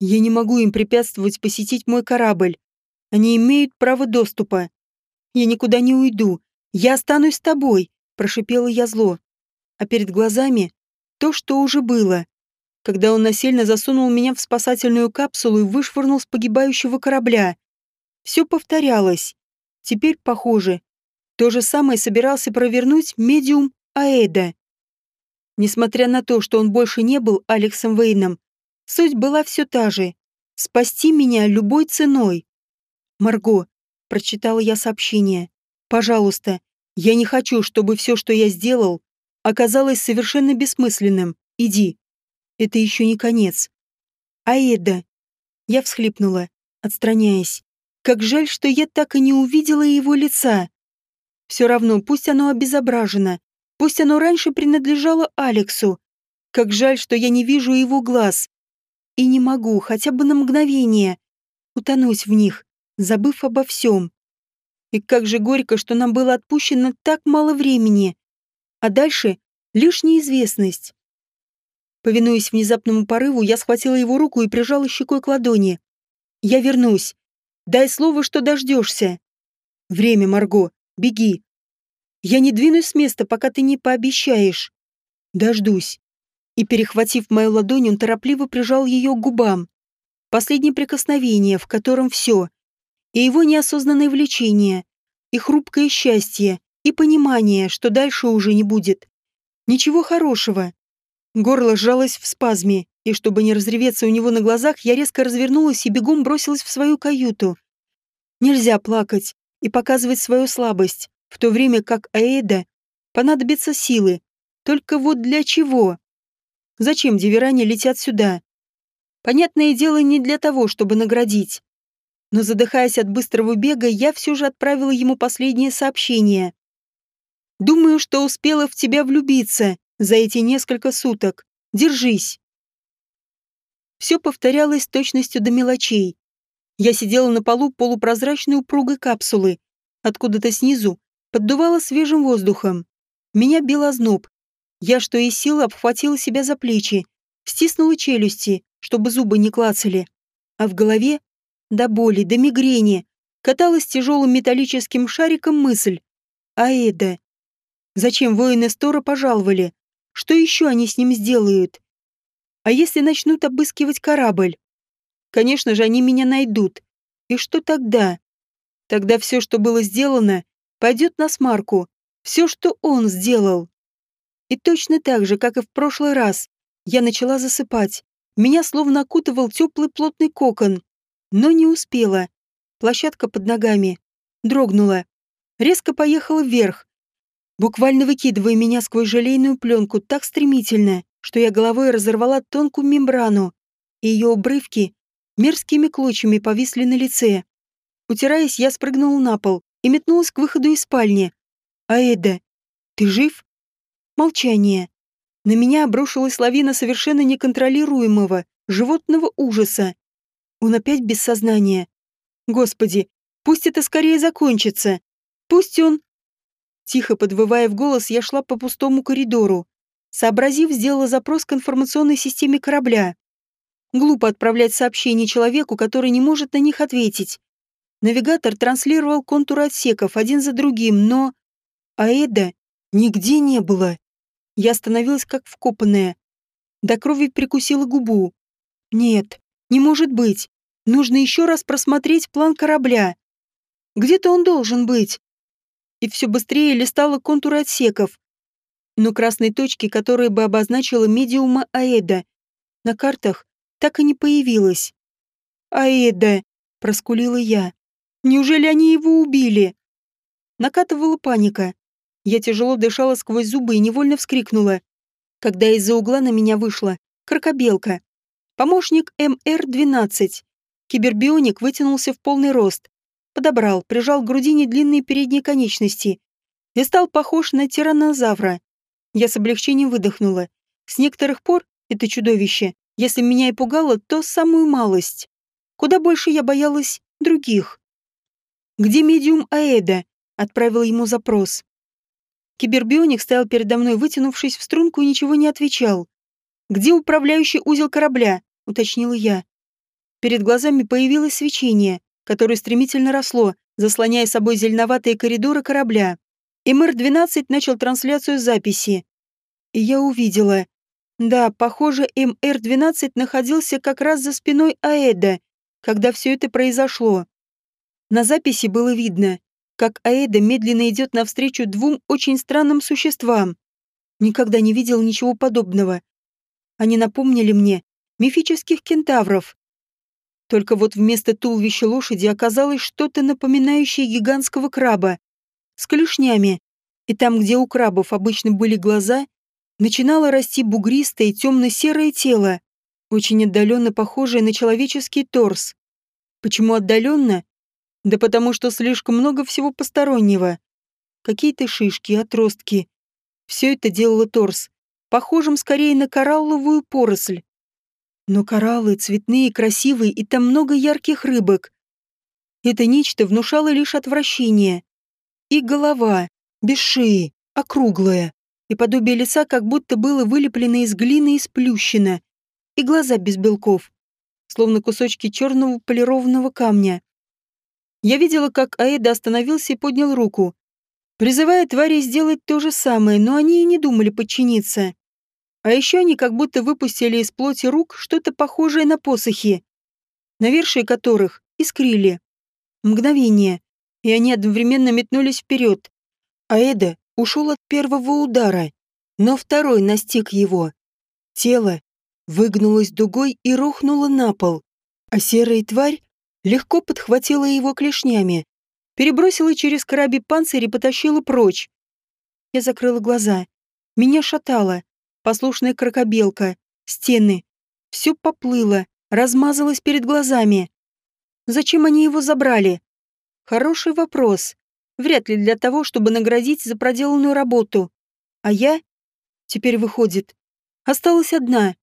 Я не могу им препятствовать посетить мой корабль. Они имеют право доступа. Я никуда не уйду. Я останусь с тобой, прошипела я зло. А перед глазами то, что уже было. Когда он насильно засунул меня в спасательную капсулу и вышвырнул с погибающего корабля. Все повторялось. Теперь, похоже, то же самое собирался провернуть медиум Аэда. Несмотря на то, что он больше не был Алексом Вейном, Суть была все та же — спасти меня любой ценой. «Марго», — прочитала я сообщение, — «пожалуйста, я не хочу, чтобы все, что я сделал, оказалось совершенно бессмысленным. Иди. Это еще не конец». «Аэда», — я всхлипнула, отстраняясь. «Как жаль, что я так и не увидела его лица. Все равно, пусть оно обезображено, пусть оно раньше принадлежало Алексу. Как жаль, что я не вижу его глаз и не могу хотя бы на мгновение утонуть в них, забыв обо всем. И как же горько, что нам было отпущено так мало времени. А дальше лишь неизвестность. Повинуясь внезапному порыву, я схватила его руку и прижала щекой к ладони. «Я вернусь. Дай слово, что дождешься. Время, Марго. Беги. Я не двинусь с места, пока ты не пообещаешь. Дождусь и, перехватив мою ладонь, он торопливо прижал ее к губам. Последнее прикосновение, в котором все. И его неосознанное влечение, и хрупкое счастье, и понимание, что дальше уже не будет. Ничего хорошего. Горло сжалось в спазме, и чтобы не разреветься у него на глазах, я резко развернулась и бегом бросилась в свою каюту. Нельзя плакать и показывать свою слабость, в то время как Аэда понадобятся силы. Только вот для чего? Зачем диверане летят сюда? Понятное дело, не для того, чтобы наградить. Но задыхаясь от быстрого бега, я все же отправила ему последнее сообщение. «Думаю, что успела в тебя влюбиться за эти несколько суток. Держись». Все повторялось с точностью до мелочей. Я сидела на полу полупрозрачной упругой капсулы. Откуда-то снизу поддувало свежим воздухом. Меня бил озноб, я, что из силы, обхватила себя за плечи, стиснула челюсти, чтобы зубы не клацали. А в голове, до боли, до мигрени, каталась тяжелым металлическим шариком мысль. Аэда. Зачем воины Стора пожаловали? Что еще они с ним сделают? А если начнут обыскивать корабль? Конечно же, они меня найдут. И что тогда? Тогда все, что было сделано, пойдет на смарку. Все, что он сделал. И точно так же, как и в прошлый раз, я начала засыпать. Меня словно окутывал теплый плотный кокон. Но не успела. Площадка под ногами дрогнула. Резко поехала вверх. буквально выкидывая меня сквозь желейную пленку так стремительно, что я головой разорвала тонкую мембрану, и ее обрывки мерзкими клочьями повисли на лице. Утираясь, я спрыгнула на пол и метнулась к выходу из спальни. «Аэда, ты жив?» Молчание. На меня обрушилась лавина совершенно неконтролируемого, животного ужаса. Он опять без сознания. Господи, пусть это скорее закончится. Пусть он... Тихо подвывая в голос, я шла по пустому коридору. Сообразив, сделала запрос к информационной системе корабля. Глупо отправлять сообщение человеку, который не может на них ответить. Навигатор транслировал контуры отсеков один за другим, но... Аэда нигде не было. Я остановилась как вкопанная. До крови прикусила губу. Нет, не может быть. Нужно еще раз просмотреть план корабля. Где-то он должен быть. И все быстрее листала контуры отсеков. Но красной точки, которая бы обозначила медиума Аэда, на картах так и не появилась. «Аэда!» — проскулила я. «Неужели они его убили?» Накатывала паника. Я тяжело дышала сквозь зубы и невольно вскрикнула, когда из-за угла на меня вышла крокобелка. Помощник МР-12. Кибербионик вытянулся в полный рост, подобрал, прижал к груди длинные передние конечности и стал похож на тираннозавра. Я с облегчением выдохнула. С некоторых пор это чудовище, если меня и пугало, то самую малость. Куда больше я боялась других. «Где медиум Аэда?» — отправил ему запрос. Кибербионик стоял передо мной, вытянувшись в струнку и ничего не отвечал. «Где управляющий узел корабля?» — уточнила я. Перед глазами появилось свечение, которое стремительно росло, заслоняя собой зеленоватые коридоры корабля. МР-12 начал трансляцию записи. И я увидела. Да, похоже, МР-12 находился как раз за спиной Аэда, когда все это произошло. На записи было видно, как Аэда медленно идет навстречу двум очень странным существам. Никогда не видел ничего подобного. Они напомнили мне мифических кентавров. Только вот вместо туловища лошади оказалось что-то напоминающее гигантского краба с клешнями, и там, где у крабов обычно были глаза, начинало расти бугристое темно-серое тело, очень отдаленно похожее на человеческий торс. Почему отдаленно? Да потому что слишком много всего постороннего. Какие-то шишки, отростки. Все это делало торс, похожим скорее на коралловую поросль. Но кораллы цветные, красивые, и там много ярких рыбок. Это нечто внушало лишь отвращение. И голова, без шеи, округлая, и подобие лица как будто было вылеплено из глины и сплющено, и глаза без белков, словно кусочки черного полированного камня. Я видела, как Аэда остановился и поднял руку, призывая твари сделать то же самое, но они и не думали подчиниться. А еще они как будто выпустили из плоти рук что-то похожее на посохи, навершие которых искрили. Мгновение, и они одновременно метнулись вперед. А Эда ушел от первого удара, но второй настиг его. Тело выгнулось дугой и рухнуло на пол, а серая тварь легко подхватила его клешнями, перебросила через краби панцирь и потащила прочь. Я закрыла глаза. Меня шатало послушная крокобелка, стены. Все поплыло, размазалось перед глазами. Зачем они его забрали? Хороший вопрос. Вряд ли для того, чтобы наградить за проделанную работу. А я? Теперь выходит. Осталась одна.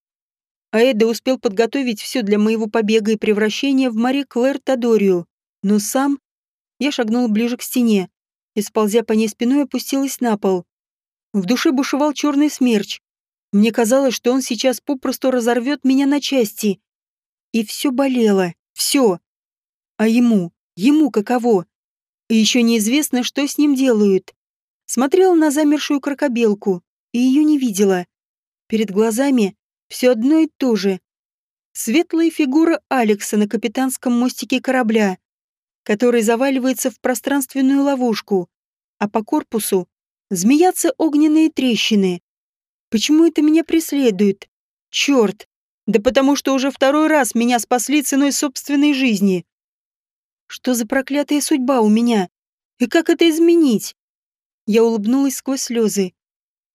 А Эда успел подготовить все для моего побега и превращения в Мари Клэр Тодорию. Но сам... Я шагнул ближе к стене и, сползя по ней спиной, опустилась на пол. В душе бушевал черный смерч. Мне казалось, что он сейчас попросту разорвет меня на части. И все болело, все. А ему, ему каково? И еще неизвестно, что с ним делают. Смотрела на замершую крокобелку и ее не видела. Перед глазами все одно и то же. Светлая фигура Алекса на капитанском мостике корабля, который заваливается в пространственную ловушку, а по корпусу змеятся огненные трещины. Почему это меня преследует? Черт! Да потому что уже второй раз меня спасли ценой собственной жизни. Что за проклятая судьба у меня? И как это изменить? Я улыбнулась сквозь слезы.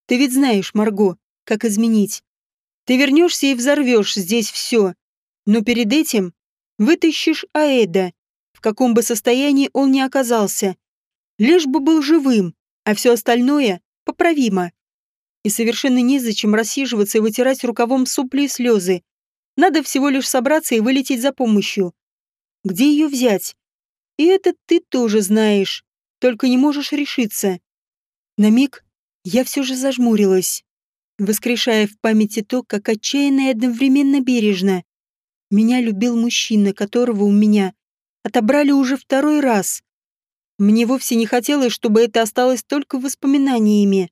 Ты ведь знаешь, Марго, как изменить. Ты вернешься и взорвешь здесь все. Но перед этим вытащишь Аэда, в каком бы состоянии он ни оказался. Лишь бы был живым, а все остальное поправимо. И совершенно незачем рассиживаться и вытирать рукавом сопли и слезы. Надо всего лишь собраться и вылететь за помощью. Где ее взять? И это ты тоже знаешь, только не можешь решиться. На миг я все же зажмурилась, воскрешая в памяти то, как отчаянно и одновременно бережно. Меня любил мужчина, которого у меня отобрали уже второй раз. Мне вовсе не хотелось, чтобы это осталось только воспоминаниями.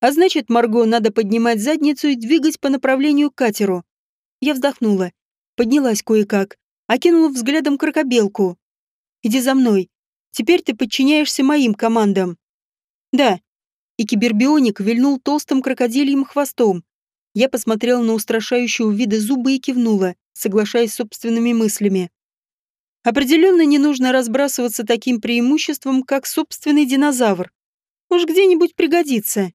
А значит, Марго надо поднимать задницу и двигать по направлению к катеру. Я вздохнула, поднялась кое-как, окинула взглядом крокобелку. «Иди за мной. Теперь ты подчиняешься моим командам». «Да». И кибербионик вильнул толстым крокодильем хвостом. Я посмотрела на устрашающего вида зубы и кивнула, соглашаясь с собственными мыслями. Определенно не нужно разбрасываться таким преимуществом, как собственный динозавр. Уж где-нибудь пригодится.